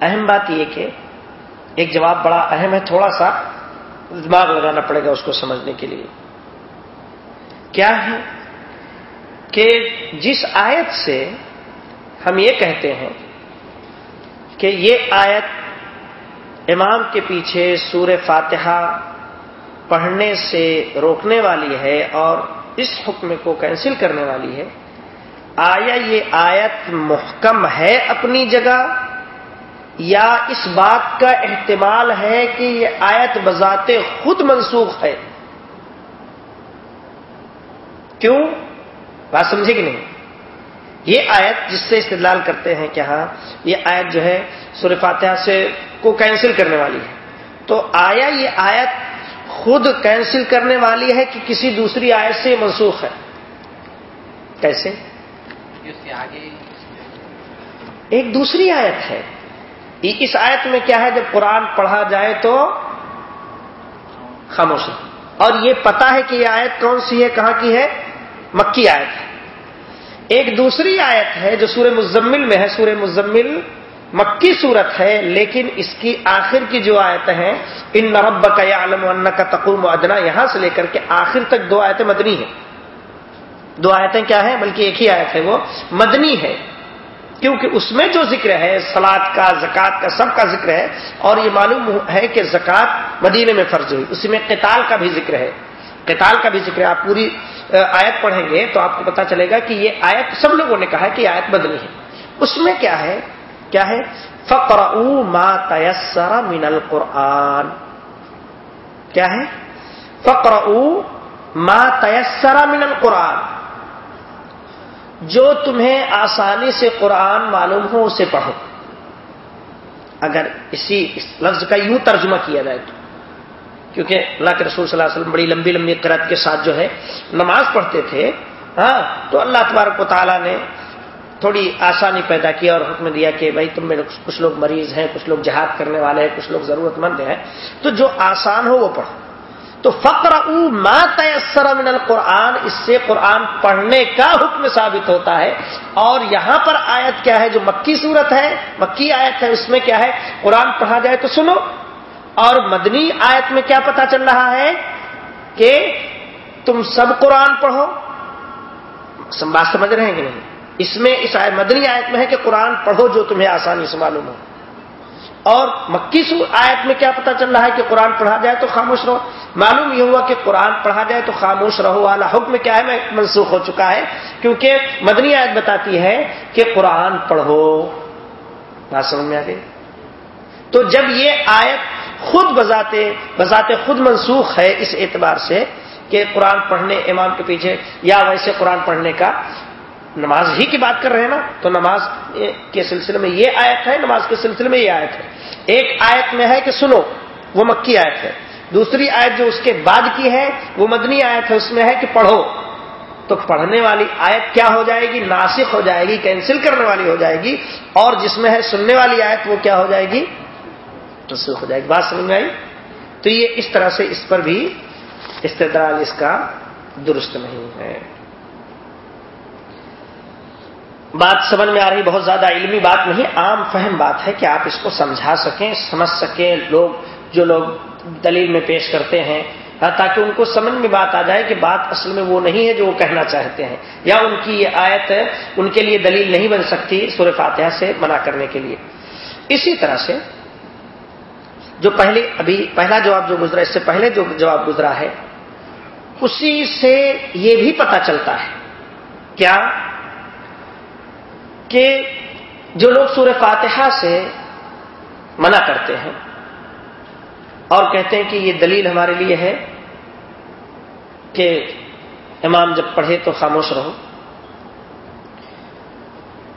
Speaker 1: اہم بات یہ کہ ایک جواب بڑا اہم ہے، تھوڑا سا دماغ لگانا پڑے گا اس کو سمجھنے کے لیے۔ کیا ہے کہ جس آیت سے ہم یہ کہتے ہیں کہ یہ آیت امام کے پیچھے سور فاتحہ پڑھنے سے روکنے والی ہے اور اس حکم کو کینسل کرنے والی ہے آیا یہ آیت محکم ہے اپنی جگہ؟ یا اس بات کا احتمال ہے کہ یہ آیت بذات خود منسوخ ہے؟ کیوں؟ بات سمجھے کہ نہیں؟ یہ آیت جس سے استدلال کرتے ہیں کہ ہاں یہ آیت جو ہے سور فاتحہ سے کو کینسل کرنے والی ہے۔ تو آیا یہ آیت خود کینسل کرنے والی ہے کہ کسی دوسری آیت سے منسوخ ہے؟ کیسے؟ ایک دوسری آیت ہے۔ اس آیت میں کیا ہے؟ جب قرآن پڑھا جائے تو خاموش اور یہ پتا ہے کہ یہ آیت کون سی ہے، کہاں کی ہے؟ مکی آیت ہے۔ ایک دوسری آیت ہے جو سورہ مزمل میں ہے۔ سورہ مزمل مکی صورت ہے، لیکن اس کی آخر کی جو آیتیں ہیں، ان نرب کا یا عالم کا تقوم ادنا، یہاں سے لے کر کے آخر تک دو آیتیں مدنی ہیں۔ دو آیتیں کیا ہیں؟ بلکہ ایک ہی آیت ہے وہ، مدنی ہے۔ کیونکہ اس میں جو ذکر ہے سلاد کا، زکوٰۃ کا، سب کا ذکر ہے، اور یہ معلوم ہے کہ زکوٰۃ مدینے میں فرض ہوئی۔ اسی میں قتال کا بھی ذکر ہے۔ قتال کا بھی ذکر ہے۔ آپ پوری آیت پڑھیں گے تو آپ کو پتا چلے گا کہ یہ آیت سب لوگوں نے کہا کہ آیت بدلی ہے۔ اس میں کیا ہے؟ کیا ہے؟ فقر ما تیسر من القرآن۔ کیا ہے؟ فقر ما تیسر من القرآن۔ جو تمہیں آسانی سے قرآن معلوم ہو اسے پڑھو۔ اگر اسی اس لفظ کا یوں ترجمہ کیا جائے تو۔ کیونکہ اللہ کے رسول صلی اللہ علیہ وسلم بڑی لمبی لمبی قرت کے ساتھ جو ہے نماز پڑھتے تھے ہاں تو اللہ تبارک و تعالیٰ نے تھوڑی آسانی پیدا کی اور حکم دیا کہ بھائی تم میں کچھ لوگ مریض ہیں، کچھ لوگ جہاد کرنے والے ہیں، کچھ لوگ ضرورت مند ہیں، تو جو آسان ہو وہ پڑھو۔ تو فقر او ما تیسر من القرآن، اس سے قرآن پڑھنے کا حکم ثابت ہوتا ہے۔ اور یہاں پر آیت کیا ہے جو مکی صورت ہے، مکی آیت ہے، اس میں کیا ہے، قرآن پڑھا جائے تو سنو۔ اور مدنی آیت میں کیا پتا چل رہا ہے کہ تم سب قرآن پڑھو۔ بات سمجھ رہے ہیں کہ نہیں؟ اس میں، اس آیت، مدنی آیت میں ہے کہ قرآن پڑھو جو تمہیں آسانی سے معلوم ہو۔ اور مکی سو آیت میں کیا پتا چل رہا ہے کہ قرآن پڑھا جائے تو خاموش رہو۔ معلوم یہ ہوا کہ قرآن پڑھا جائے تو خاموش رہو۔ والا حکم کیا ہے؟ میں منسوخ ہو چکا ہے۔ کیونکہ مدنی آیت بتاتی ہے کہ قرآن پڑھو۔ بات سمجھ میں آ گئی؟ تو جب یہ آیت خود بذاتے بذات خود منسوخ ہے، اس اعتبار سے کہ قرآن پڑھنے امام کے پیچھے یا ویسے قرآن پڑھنے کا نماز ہی کی بات کر رہے ہیں نا، تو نماز کے سلسلے میں یہ آیت ہے، نماز کے سلسلے میں یہ آیت ہے۔ ایک آیت میں ہے کہ سنو، وہ مکی آیت ہے۔ دوسری آیت جو اس کے بعد کی ہے، وہ مدنی آیت ہے، اس میں ہے کہ پڑھو۔ تو پڑھنے والی آیت کیا ہو جائے گی؟ ناسک ہو جائے گی، کینسل کرنے والی ہو جائے گی۔ اور جس میں ہے سننے والی آیت، وہ کیا ہو جائے گی؟ ہو جائے گی۔ بات سمجھ میں آئی؟ تو یہ اس طرح سے اس پر بھی استدلال اس کا درست نہیں ہے۔ بات سمجھ میں آ رہی، بہت زیادہ علمی بات نہیں عام فہم بات ہے کہ آپ اس کو سمجھا سکیں، سمجھ سکیں لوگ جو لوگ دلیل میں پیش کرتے ہیں ہاں، تاکہ ان کو سمجھ میں بات آ جائے کہ بات اصل میں وہ نہیں ہے جو وہ کہنا چاہتے ہیں، یا ان کی یہ آیت ان کے لیے دلیل نہیں بن سکتی سور فاتحہ سے منع کرنے کے لیے۔ اسی طرح سے جو پہلے ابھی پہلا جواب جو گزرا، اس سے پہلے جو جواب گزرا ہے، اسی سے یہ بھی پتا چلتا ہے، کیا کہ جو لوگ سور فاتحہ سے منع کرتے ہیں اور کہتے ہیں کہ یہ دلیل ہمارے لیے ہے کہ امام جب پڑھے تو خاموش رہو۔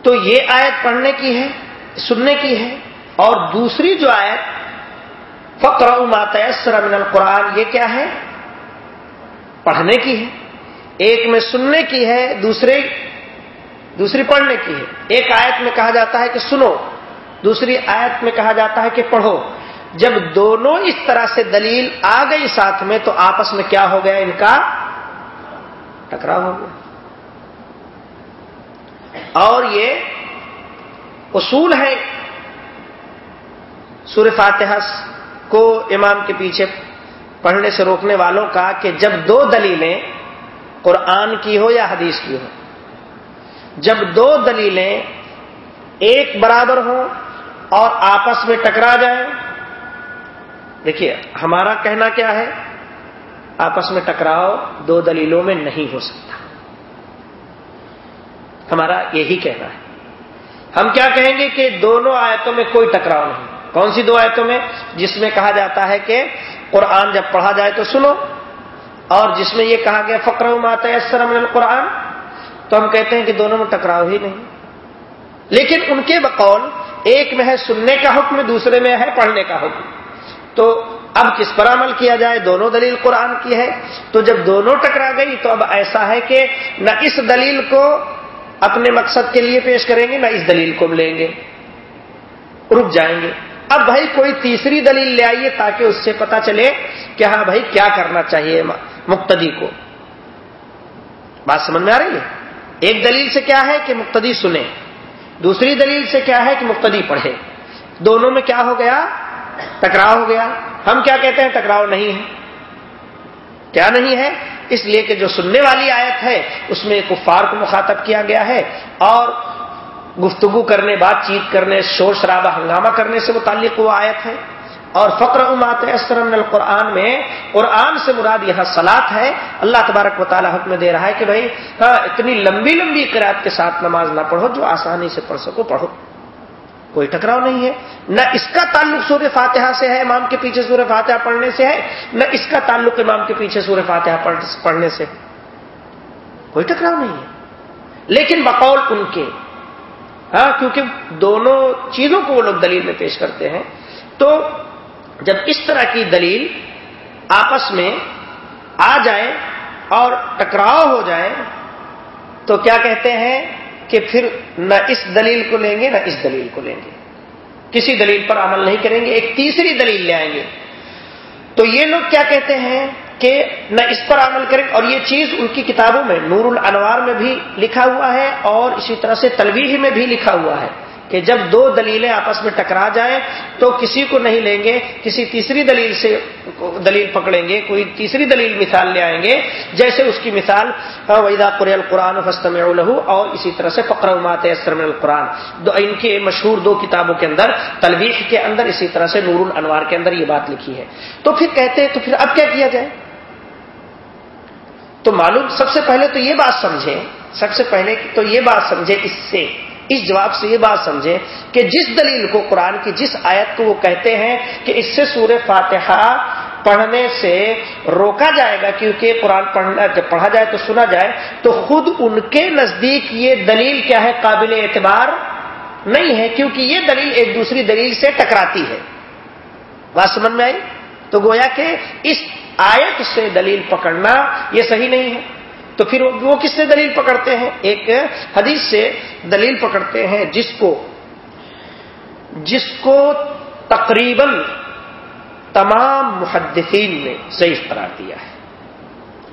Speaker 1: تو یہ آیت پڑھنے کی ہے، سننے کی ہے، اور دوسری جو آیت فقر ماتیسر من القرآن، یہ کیا ہے؟ پڑھنے کی ہے۔ ایک میں سننے کی ہے، دوسرے دوسری پڑھنے کی ہے۔ ایک آیت میں کہا جاتا ہے کہ سنو، دوسری آیت میں کہا جاتا ہے کہ پڑھو۔ جب دونوں اس طرح سے دلیل آ گئی ساتھ میں تو آپس میں کیا ہو گیا؟ ان کا ٹکراؤ ہو گیا۔ اور یہ اصول ہے۔ سور فاتحہ کو امام کے پیچھے پڑھنے سے روکنے والوں کا کہ جب دو دلیلیں قرآن کی ہو یا حدیث کی ہو جب دو دلیلیں ایک برابر ہوں اور آپس میں ٹکرا جائیں، دیکھیے، ہمارا کہنا کیا ہے؟ آپس میں ٹکراؤ دو دلیلوں میں نہیں ہو سکتا۔ ہمارا یہی کہنا ہے۔ ہم کیا کہیں گے کہ دونوں آیتوں میں کوئی ٹکراؤ نہیں۔ کون سی دو آیتوں میں؟ جس میں کہا جاتا ہے کہ قرآن جب پڑھا جائے تو سنو، اور جس میں یہ کہا گیا فکر مات من القرآن تو ہم کہتے ہیں کہ دونوں میں ٹکراؤ ہی نہیں۔ لیکن ان کے بقول ایک میں ہے سننے کا حکم، دوسرے میں ہے پڑھنے کا حکم۔ تو اب کس پر عمل کیا جائے؟ دونوں دلیل قرآن کی ہے۔ تو جب دونوں ٹکرا گئی تو اب ایسا ہے کہ نہ اس دلیل کو اپنے مقصد کے لیے پیش کریں گے، نہ اس دلیل کو لیں گے۔ رک جائیں گے۔ اب بھائی کوئی تیسری دلیل لے آئیے تاکہ اس سے پتا چلے کہ ہاں بھائی کیا کرنا چاہیے مقتدی کو۔ بات سمجھ میں آ رہی ہے؟ ایک دلیل سے کیا ہے کہ مقتدی سنے دوسری دلیل سے کیا ہے کہ مقتدی پڑھے دونوں میں کیا ہو گیا؟ ٹکراؤ ہو گیا۔ ہم کیا کہتے ہیں؟ ٹکراؤ نہیں ہے۔ کیا نہیں ہے؟ اس لیے کہ جو سننے والی آیت ہے، اس میں کفار کو مخاطب کیا گیا ہے اور گفتگو کرنے، بات چیت کرنے، شور شرابہ ہنگامہ کرنے سے متعلق وہ آیت ہے۔ اور فقر امات اسرم القرآن میں قرآن سے مراد یہاں سلاد ہے۔ اللہ تبارک و تعالیٰ حکم دے رہا ہے کہ بھائی ہاں اتنی لمبی لمبی قرآد کے ساتھ نماز نہ پڑھو جو آسانی سے پڑھ سکو، پڑھو۔ کوئی ٹکراؤ نہیں ہے۔ نہ اس کا تعلق سور فاتحہ سے ہے، امام کے پیچھے سور فاتحہ پڑھنے سے ہے، نہ اس کا تعلق امام کے پیچھے سور فاتحہ پڑھنے سے۔ کوئی ٹکراؤ نہیں ہے۔ لیکن بقول ان کے ہاں کیونکہ دونوں چیزوں کو وہ لوگ دلیل میں پیش کرتے ہیں، تو جب اس طرح کی دلیل آپس میں آ جائے اور ٹکراؤ ہو جائے تو کیا کہتے ہیں کہ پھر نہ اس دلیل کو لیں گے نہ اس دلیل کو لیں گے۔ کسی دلیل پر عمل نہیں کریں گے، ایک تیسری دلیل لے آئیں گے۔ تو یہ لوگ کیا کہتے ہیں کہ نہ اس پر عمل کریں، اور یہ چیز ان کی کتابوں میں نور الانوار میں بھی لکھا ہوا ہے اور اسی طرح سے تلویح میں بھی لکھا ہوا ہے۔ کہ جب دو دلیلیں آپس میں ٹکرا جائیں تو کسی کو نہیں لیں گے، کسی تیسری دلیل سے دلیل پکڑیں گے، کوئی تیسری دلیل مثال لے آئیں گے، جیسے اس کی مثال ویدا قر القرآن فستم الہو اور اسی طرح سے فقر مات اسرم القرآن۔ دو، ان کے مشہور دو کتابوں کے اندر، تلویح کے اندر اسی طرح سے نور الانوار کے اندر یہ بات لکھی ہے۔ تو پھر کہتے ہیں، تو پھر اب کیا کیا جائے؟ تو معلوم، سب سے پہلے تو یہ بات سمجھیں، سب سے پہلے تو یہ بات سمجھے اس سے اس جواب سے یہ بات سمجھے کہ جس دلیل کو قرآن کی جس آیت کو وہ کہتے ہیں کہ اس سے سور فاتحہ پڑھنے سے روکا جائے گا، کیونکہ قرآن پڑھنا، جب پڑھا جائے تو سنا جائے، تو خود ان کے نزدیک یہ دلیل کیا ہے؟ قابل اعتبار نہیں ہے، کیونکہ یہ دلیل ایک دوسری دلیل سے ٹکراتی ہے۔ بات سمجھ میں آئی؟ تو گویا کہ اس آیت سے دلیل پکڑنا یہ صحیح نہیں ہے۔ تو پھر وہ کس سے دلیل پکڑتے ہیں؟ ایک حدیث سے دلیل پکڑتے ہیں جس کو جس کو تقریباً تمام محدثین نے صحیح قرار دیا ہے۔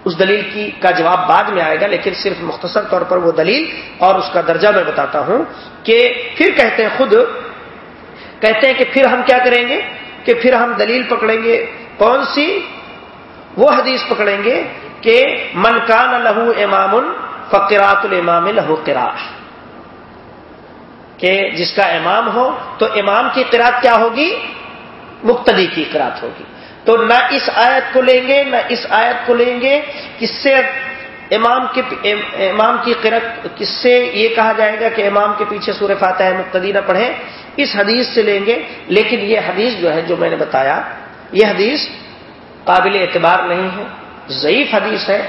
Speaker 1: اس دلیل کی کا جواب بعد میں آئے گا، لیکن صرف مختصر طور پر وہ دلیل اور اس کا درجہ میں بتاتا ہوں کہ پھر کہتے ہیں خود کہتے ہیں کہ پھر ہم کیا کریں گے؟ کہ پھر ہم دلیل پکڑیں گے۔ کون سی؟ وہ حدیث پکڑیں گے کہ من کان لہو امام فقرات الامام لہو کرا کہ جس کا امام ہو تو امام کی قرات کیا ہوگی؟ مقتدی کی قرات ہوگی۔ تو نہ اس آیت کو لیں گے، نہ اس آیت کو لیں گے۔ کس سے امام کے امام کی قرت کس سے یہ کہا جائے گا کہ امام کے پیچھے سور فاتح مقتدی نہ پڑھیں۔ اس حدیث سے لیں گے، لیکن یہ حدیث جو ہے جو میں نے بتایا، یہ حدیث قابل اعتبار نہیں ہے۔ ضعیف حدیث ہے۔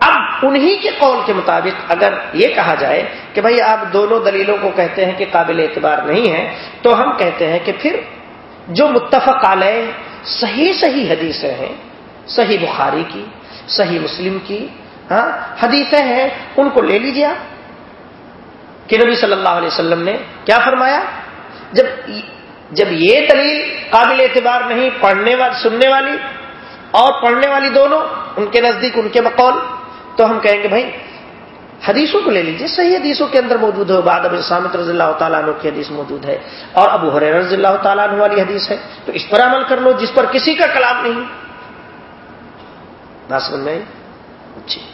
Speaker 1: اب انہی کے قول کے مطابق اگر یہ کہا جائے کہ بھائی آپ دونوں دلیلوں کو کہتے ہیں کہ قابل اعتبار نہیں ہے، تو ہم کہتے ہیں کہ پھر جو متفق علیہ صحیح صحیح حدیثیں ہیں، صحیح بخاری کی، صحیح مسلم کی ہاں حدیثیں ہیں، ان کو لے لیجیے آپ۔ کہ نبی صلی اللہ علیہ وسلم نے کیا فرمایا؟ جب جب یہ دلیل قابل اعتبار نہیں، پڑھنے والی سننے والی اور پڑھنے والی دونوں، ان کے نزدیک ان کے بقول، تو ہم کہیں گے بھائی، حدیثوں کو لے لیجیے صحیح حدیثوں کے اندر موجود ہے بعد اب سامت رضی اللہ تعالیٰ عنہ کی حدیث موجود ہے، اور ابو حر رضی اللہ تعالیٰ عنہ والی حدیث ہے، تو اس پر عمل کر لو، جس پر کسی کا کلام نہیں۔ بات سمجھ میں اچھی جی۔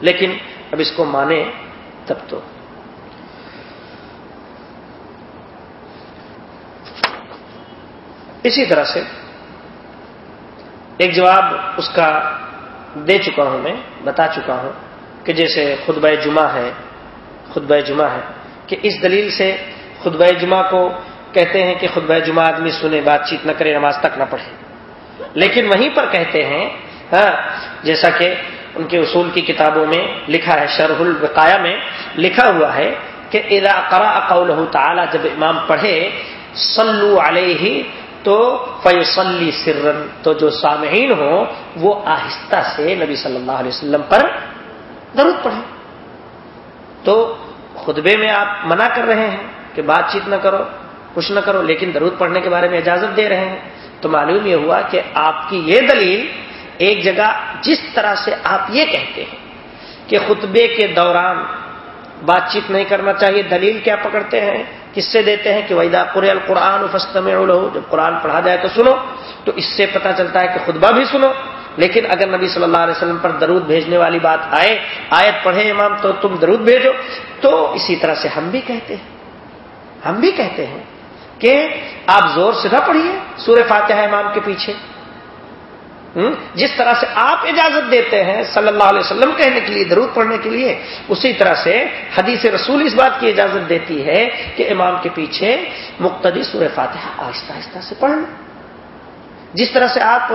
Speaker 1: لیکن اب اس کو مانے تب تو۔ اسی طرح سے ایک جواب اس کا دے چکا ہوں میں، بتا چکا ہوں کہ جیسے خطبہ جمعہ ہے، خطبہ جمعہ ہے، کہ اس دلیل سے خطبہ جمعہ کو کہتے ہیں کہ خطبہ جمعہ آدمی سنے، بات چیت نہ کرے، نماز تک نہ پڑھے۔ لیکن وہیں پر کہتے ہیں ہاں جیسا کہ ان کے اصول کی کتابوں میں لکھا ہے، شرح البقایا میں لکھا ہوا ہے کہ اذا قرأ قوله تعالی، جب امام پڑھے صلو علیہ تو فیصلی سرن تو جو سامعین ہوں، وہ آہستہ سے نبی صلی اللہ علیہ وسلم پر درود پڑھیں۔ تو خطبے میں آپ منع کر رہے ہیں کہ بات چیت نہ کرو، کچھ نہ کرو، لیکن درود پڑھنے کے بارے میں اجازت دے رہے ہیں۔ تو معلوم یہ ہوا کہ آپ کی یہ دلیل ایک جگہ جس طرح سے آپ یہ کہتے ہیں کہ خطبے کے دوران بات چیت نہیں کرنا چاہیے، دلیل کیا پکڑتے ہیں؟ کس سے دیتے ہیں کہ ویدا قر القرآن فستم جب قرآن پڑھا جائے تو سنو، تو اس سے پتہ چلتا ہے کہ خطبہ بھی سنو۔ لیکن اگر نبی صلی اللہ علیہ وسلم پر درود بھیجنے والی بات آئے، آیت پڑھے امام، تو تم درود بھیجو۔ تو اسی طرح سے ہم بھی کہتے ہیں۔ ہم بھی کہتے ہیں کہ آپ زور سے نہ پڑھیے۔ سور فاتحہ امام کے پیچھے۔ جس طرح سے آپ اجازت دیتے ہیں صلی اللہ علیہ وسلم کہنے کے لیے، درود پڑھنے کے لیے، اسی طرح سے حدیث رسول اس بات کی اجازت دیتی ہے کہ امام کے پیچھے مقتدی سور فاتحہ آہستہ آہستہ سے پڑھنا جس طرح سے آپ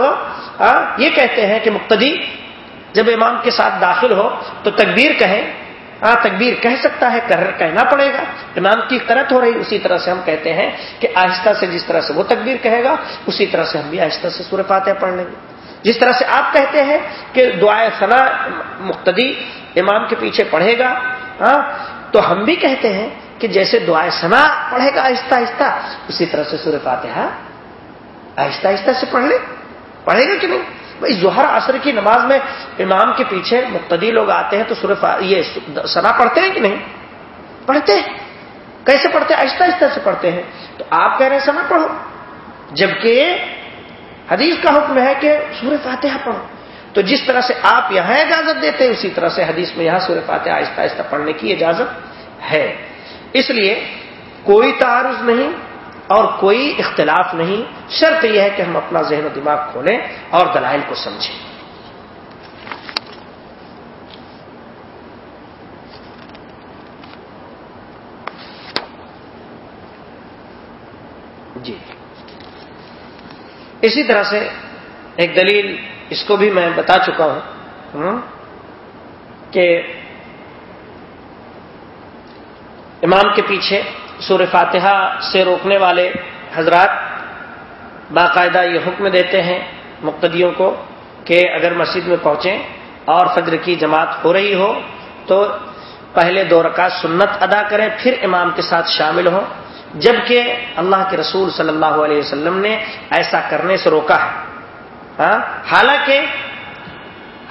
Speaker 1: یہ کہتے ہیں کہ مقتدی جب امام کے ساتھ داخل ہو تو تکبیر کہیں۔ ہاں تکبیر کہہ سکتا ہے کہنا پڑے گا۔ امام کی قرت ہو رہی، اسی طرح سے ہم کہتے ہیں کہ آہستہ سے جس طرح سے وہ تکبیر کہے گا، اسی طرح سے ہم بھی آہستہ سے سور فاتحہ پڑھ لیں گے۔ جس طرح سے آپ کہتے ہیں کہ دعائے ثنا مقتدی امام کے پیچھے پڑھے گا ہاں تو ہم بھی کہتے ہیں کہ جیسے دعائے ثنا پڑھے گا، آہستہ آہستہ، اسی طرح سے سور فاتحہ آہستہ آہستہ سے پڑھ لے۔ پڑھے گا کہ نہیں؟ بھائی، ظہر عصر کی نماز میں امام کے پیچھے مقتدی لوگ آتے ہیں تو سور یہ سنا پڑھتے ہیں کہ نہیں؟ پڑھتے ہیں۔ کیسے پڑھتے ہیں؟ آہستہ آہستہ سے پڑھتے ہیں۔ تو آپ کہہ رہے ہیں سمے پڑھو، جبکہ حدیث کا حکم ہے کہ سور فاتحہ پڑھو۔ تو جس طرح سے آپ یہاں اجازت دیتے ہیں، اسی طرح سے حدیث میں یہاں سور فاتحہ آہستہ آہستہ پڑھنے کی اجازت ہے۔ اس لیے کوئی تعارض نہیں اور کوئی اختلاف نہیں۔ شرط یہ ہے کہ ہم اپنا ذہن و دماغ کھولیں اور دلائل کو سمجھیں۔ جی۔ اسی طرح سے ایک دلیل اس کو بھی میں بتا چکا ہوں کہ امام کے پیچھے سور فاتحہ سے روکنے والے حضرات باقاعدہ یہ حکم دیتے ہیں مقتدیوں کو کہ اگر مسجد میں پہنچیں اور فجر کی جماعت ہو رہی ہو تو پہلے دو رکعت سنت ادا کریں، پھر امام کے ساتھ شامل ہوں۔ جبکہ اللہ کے رسول صلی اللہ علیہ وسلم نے ایسا کرنے سے روکا ہے۔ ہاں؟ حالانکہ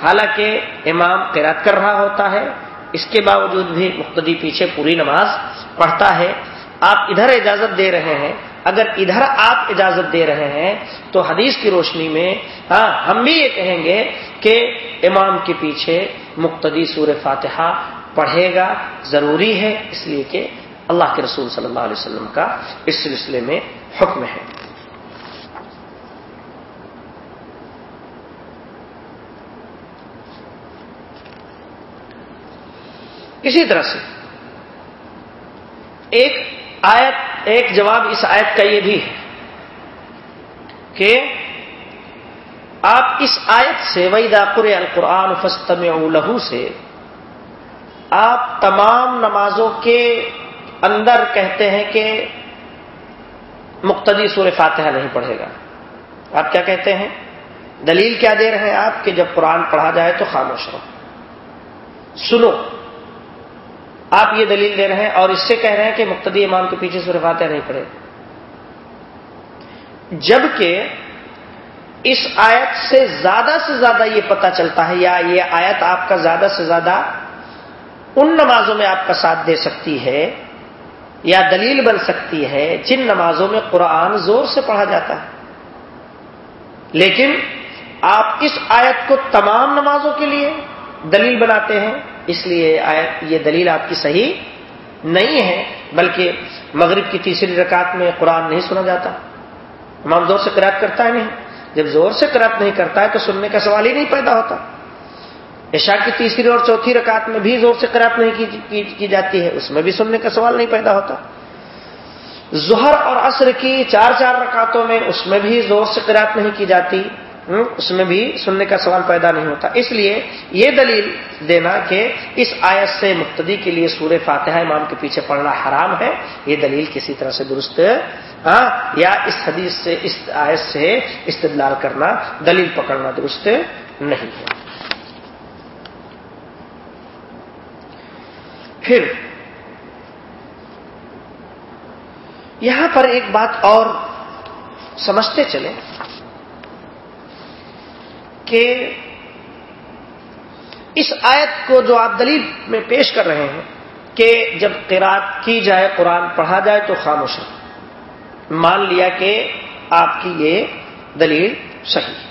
Speaker 1: حالانکہ امام قیرات کر رہا ہوتا ہے۔ اس کے باوجود بھی مقتدی پیچھے پوری نماز پڑھتا ہے۔ آپ ادھر اجازت دے رہے ہیں۔ اگر ادھر آپ اجازت دے رہے ہیں، تو حدیث کی روشنی میں ہاں ہم بھی یہ کہیں گے کہ امام کے پیچھے مقتدی سور فاتحہ پڑھے گا۔ ضروری ہے اس لیے کہ اللہ کے رسول صلی اللہ علیہ وسلم کا اس سلسلے میں حکم ہے۔ اسی طرح سے ایک آیت، ایک جواب اس آیت کا یہ بھی ہے کہ آپ اس آیت سے وئی داقر القرآن فستم لہو سے، آپ تمام نمازوں کے اندر کہتے ہیں کہ مقتدی سور فاتحہ نہیں پڑھے گا۔ آپ کیا کہتے ہیں؟ دلیل کیا دے رہے ہیں آپ کہ جب قرآن پڑھا جائے تو خاموش رہو۔ سنو۔ آپ یہ دلیل دے رہے ہیں اور اس سے کہہ رہے ہیں کہ مقتدی امام کے پیچھے سور فاتحہ نہیں پڑھے۔ جبکہ اس آیت سے زیادہ سے زیادہ یہ پتا چلتا ہے، یا یہ آیت آپ کا زیادہ سے زیادہ ان نمازوں میں آپ کا ساتھ دے سکتی ہے یا دلیل بن سکتی ہے، جن نمازوں میں قرآن زور سے پڑھا جاتا ہے۔ لیکن آپ اس آیت کو تمام نمازوں کے لیے دلیل بناتے ہیں، اس لیے آیت، یہ دلیل آپ کی صحیح نہیں ہے، بلکہ مغرب کی تیسری رکعت میں قرآن نہیں سنا جاتا۔ امام زور سے قرآد کرتا ہے نہیں۔ جب زور سے قرآد نہیں کرتا ہے تو سننے کا سوال ہی نہیں پیدا ہوتا۔ عشاء کی تیسری اور چوتھی رکعت میں بھی زور سے قرآت نہیں کی جاتی ہے، اس میں بھی سننے کا سوال نہیں پیدا ہوتا۔ ظہر اور عصر کی چار چار رکعتوں میں اس میں بھی زور سے قرآت نہیں کی جاتی۔ اس میں بھی سننے کا سوال پیدا نہیں ہوتا۔ اس لیے یہ دلیل دینا کہ اس آیت سے مقتدی کے لیے سور فاتحہ امام کے پیچھے پڑھنا حرام ہے۔ یہ دلیل کسی طرح سے درست ہاں یا اس حدیث سے، اس آیت سے استدلال کرنا، دلیل پکڑنا درست نہیں ہے۔ پھر یہاں پر ایک بات اور سمجھتے چلے کہ اس آیت کو جو آپ دلیل میں پیش کر رہے ہیں کہ جب قرات کی جائے، قرآن پڑھا جائے تو خاموش مان لیا کہ آپ کی یہ دلیل صحیح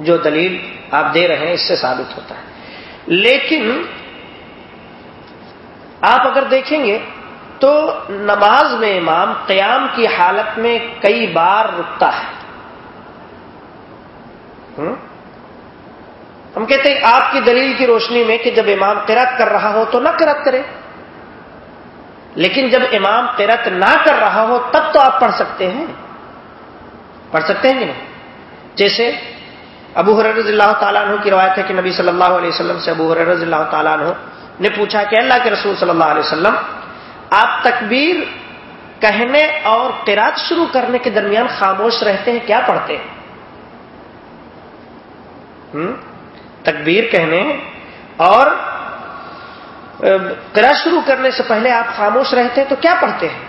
Speaker 1: جو دلیل آپ دے رہے ہیں، اس سے ثابت ہوتا ہے۔ لیکن آپ اگر دیکھیں گے تو نماز میں امام قیام کی حالت میں کئی بار رکتا ہے۔ ہم؟ کہتے ہیں آپ کی دلیل کی روشنی میں کہ جب امام قرت کر رہا ہو تو نہ قرت کرے۔ لیکن جب امام قرت نہ کر رہا ہو تب تو آپ پڑھ سکتے ہیں۔ پڑھ سکتے ہیں کہ نہیں؟ جیسے ابو حر رضی اللہ تعالیٰ عنہ کی روایت ہے کہ نبی صلی اللہ علیہ وسلم سے ابو حر رضی اللہ تعالیٰ عنہ نے پوچھا کہ اللہ کے رسول صلی اللہ علیہ وسلم، آپ تکبیر کہنے اور قرات شروع کرنے کے درمیان خاموش رہتے ہیں، کیا پڑھتے ہیں؟ تکبیر کہنے اور قرات شروع کرنے سے پہلے آپ خاموش رہتے ہیں، تو کیا پڑھتے ہیں؟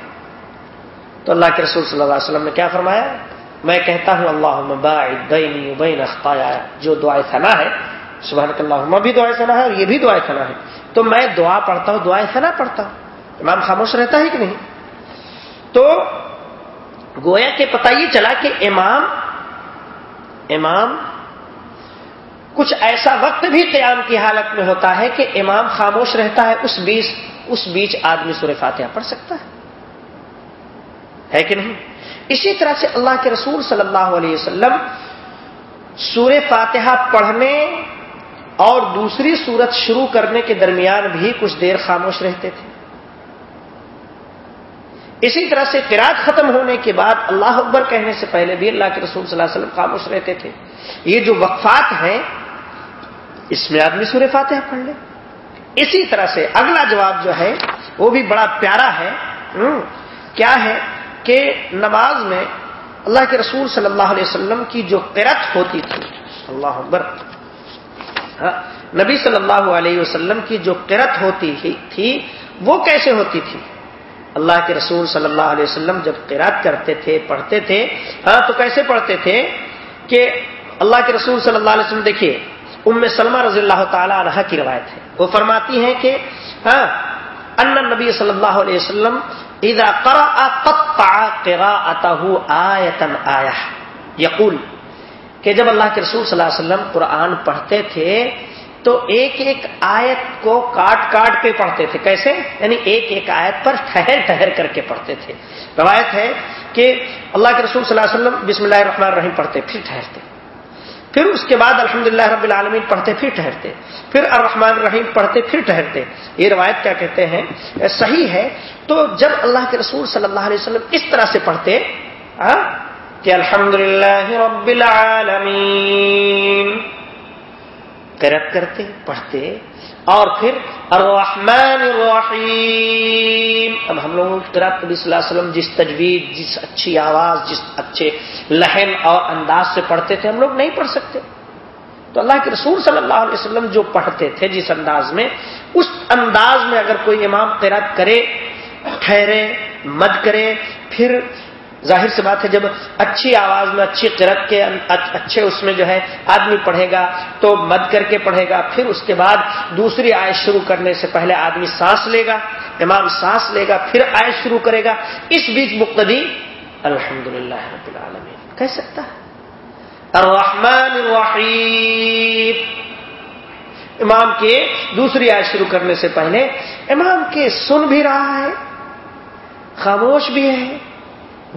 Speaker 1: تو اللہ کے رسول صلی اللہ علیہ وسلم نے کیا فرمایا؟ میں کہتا ہوں اللہ بین اخطایا، جو دعائیں ثنا ہے سبحان اللہ بھی دعائیں ثنا ہے اور یہ بھی دعائیں ثنا ہے۔ تو میں دعا پڑھتا ہوں دعائیں ثنا پڑھتا ہوں۔ امام خاموش رہتا ہے کہ نہیں؟ تو گویا کہ پتہ یہ چلا کہ امام امام کچھ ایسا وقت بھی قیام کی حالت میں ہوتا ہے کہ امام خاموش رہتا ہے، اس بیچ اس بیچ آدمی سور فاتحہ پڑھ سکتا ہے۔ ہے کہ نہیں؟ اسی طرح سے اللہ کے رسول صلی اللہ علیہ وسلم سور فاتحہ پڑھنے اور دوسری صورت شروع کرنے کے درمیان بھی کچھ دیر خاموش رہتے تھے۔ اسی طرح سے قرآد ختم ہونے کے بعد اللہ اکبر کہنے سے پہلے بھی اللہ کے رسول صلی اللہ علیہ وسلم خاموش رہتے تھے۔ یہ جو وقفات ہیں، اس میں آدمی سورہ فاتحہ پڑھ لے۔ اسی طرح سے اگلا جواب جو ہے، وہ بھی بڑا پیارا ہے۔ کیا ہے کہ نماز میں اللہ کے رسول صلی اللہ علیہ وسلم کی جو قرت ہوتی تھی، اللہ اکبر ہاں، نبی صلی اللہ علیہ وسلم کی جو قرت ہوتی تھی، وہ کیسے ہوتی تھی؟ اللہ کے رسول صلی اللہ علیہ وسلم جب قرات کرتے تھے، پڑھتے تھے ہاں تو کیسے پڑھتے تھے کہ اللہ کے رسول صلی اللہ علیہ وسلم، دیکھیے، ام سلمہ رضی اللہ تعالی عنہ کی روایت ہے۔ وہ فرماتی ہیں کہ ہاں ان نبی صلی اللہ علیہ وسلم اذا قرأ قطع قراءته آیتا آیا یقول کہ جب اللہ کے رسول صلی اللہ علیہ وسلم قرآن پڑھتے تھے، تو ایک ایک آیت کو کاٹ کاٹ کے پڑھتے تھے۔ کیسے؟ یعنی ایک ایک آیت پر ٹھہر ٹھہر کر کے پڑھتے تھے۔ روایت ہے کہ اللہ کے رسول صلی اللہ علیہ وسلم بسم اللہ الرحمن الرحیم پڑھتے، پھر ٹھہرتے۔ پھر اس کے بعد الحمد رب العالمین پڑھتے، پھر ٹھہرتے۔ پھر الرحمن الرحیم پڑھتے، پھر ٹھہرتے۔ یہ روایت کیا کہتے ہیں؟ صحیح ہے۔ تو جب اللہ کے رسول صلی اللہ علیہ وسلم اس طرح سے پڑھتے ہاں، کہ الحمد للہ رب العالمین۔ قرت کرتے، پڑھتے، اور پھر الرحمن الرحیم۔ اب ہم لوگوں کی طرح نبی صلی اللہ علیہ وسلم جس تجویز جس اچھی آواز، جس اچھے لہن اور انداز سے پڑھتے تھے، ہم لوگ نہیں پڑھ سکتے۔ تو اللہ کے رسول صلی اللہ علیہ وسلم جو پڑھتے تھے جس انداز میں، اس انداز میں اگر کوئی امام قرات کرے، ٹھہرے، مد کرے، پھر ظاہر سی بات ہے، جب اچھی آواز میں، اچھی قرت کے اچھے اس میں جو ہے آدمی پڑھے گا، تو مد کر کے پڑھے گا، پھر اس کے بعد دوسری آیت شروع کرنے سے پہلے آدمی سانس لے گا، امام سانس لے گا، پھر آیت شروع کرے گا۔ اس بیچ مقتدی الحمد للہ رب العالمین۔ کہہ سکتا ہے؟ الرحمن الرحیم۔ امام کے دوسری آیت شروع کرنے سے پہلے، امام کے سن بھی رہا ہے، خاموش بھی ہے۔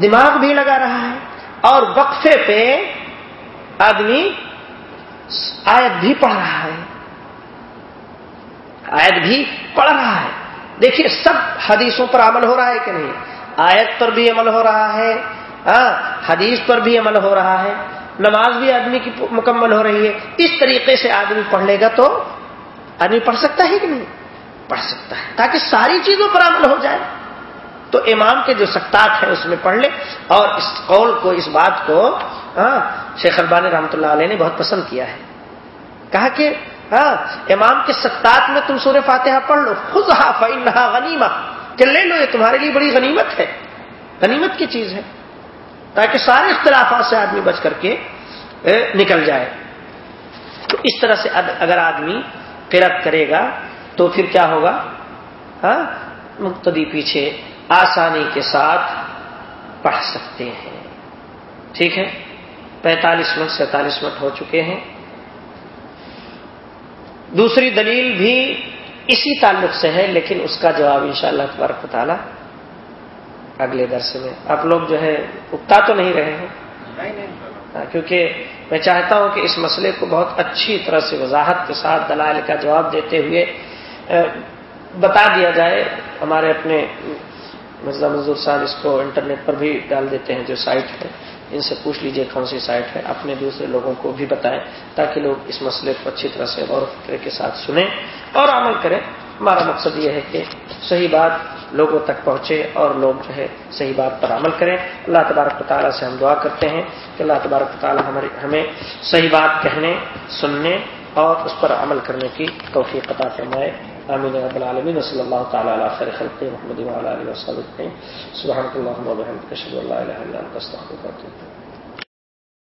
Speaker 1: دماغ بھی لگا رہا ہے اور وقفے پہ آدمی آیت بھی پڑھ رہا ہے۔ آیت بھی پڑھ رہا ہے۔ دیکھیے سب حدیثوں پر عمل ہو رہا ہے کہ نہیں؟ آیت پر بھی عمل ہو رہا ہے۔ ہاں حدیث پر بھی عمل ہو رہا ہے۔ نماز بھی آدمی کی مکمل ہو رہی ہے۔ اس طریقے سے آدمی پڑھ لے گا تو آدمی پڑھ سکتا ہے کہ نہیں؟ پڑھ سکتا ہے، تاکہ ساری چیزوں پر عمل ہو جائے۔ تو امام کے جو سکتات ہیں اس میں پڑھ لے اور اس قول کو، اس بات کو ہاں شیخ البان رحمۃ اللہ علیہ نے بہت پسند کیا ہے۔ کہا کہ ہاں امام کے سکتات میں تم سورہ فاتحہ پڑھ لو خود ہا غنیمت کہ لے لو، یہ تمہارے لیے بڑی غنیمت ہے۔ غنیمت کی چیز ہے۔ تاکہ سارے اختلافات سے آدمی بچ کر کے نکل جائے۔ تو اس طرح سے اگر آدمی قرت کرے گا تو پھر کیا ہوگا؟ ہاں مقتدی پیچھے آسانی کے ساتھ پڑھ سکتے ہیں۔ ٹھیک ہے؟ پینتالیس منٹ سینتالیس منٹ ہو چکے ہیں۔ دوسری دلیل بھی اسی تعلق سے ہے لیکن اس کا جواب انشاءاللہ شاء اللہ تبارک تعالیٰ اگلے درس میں۔ آپ لوگ جو ہے اگتا تو نہیں رہے ہیں؟ ہاں، کیونکہ میں چاہتا ہوں کہ اس مسئلے کو بہت اچھی طرح سے وضاحت کے ساتھ دلائل کا جواب دیتے ہوئے بتا دیا جائے۔ ہمارے اپنے مرزا منظور صاحب اس کو انٹرنیٹ پر بھی ڈال دیتے ہیں جو سائٹ ہے۔ ان سے پوچھ لیجیے کون سی سائٹ ہے، اپنے دوسرے لوگوں کو بھی بتائیں تاکہ لوگ اس مسئلے کو اچھی طرح سے غور و فکر کے ساتھ سنیں اور عمل کریں۔ ہمارا مقصد یہ ہے کہ صحیح بات لوگوں تک پہنچے اور لوگ جو ہے صحیح بات پر عمل کریں۔ اللہ تبارک تعالیٰ سے ہم دعا کرتے ہیں کہ اللہ تبارک تعالیٰ ہمیں صحیح بات کہنے، سننے اور اس پر عمل کرنے کی توفیق قطع فرمائے۔ آمین رب العالمین صلی اللہ تعالی علی خیر خلق محمد وعلی وعلى اله وصحبه سبحانك اللهم وبحمدك اشهد ان لا اله الا انت استغفرك واتوب اليك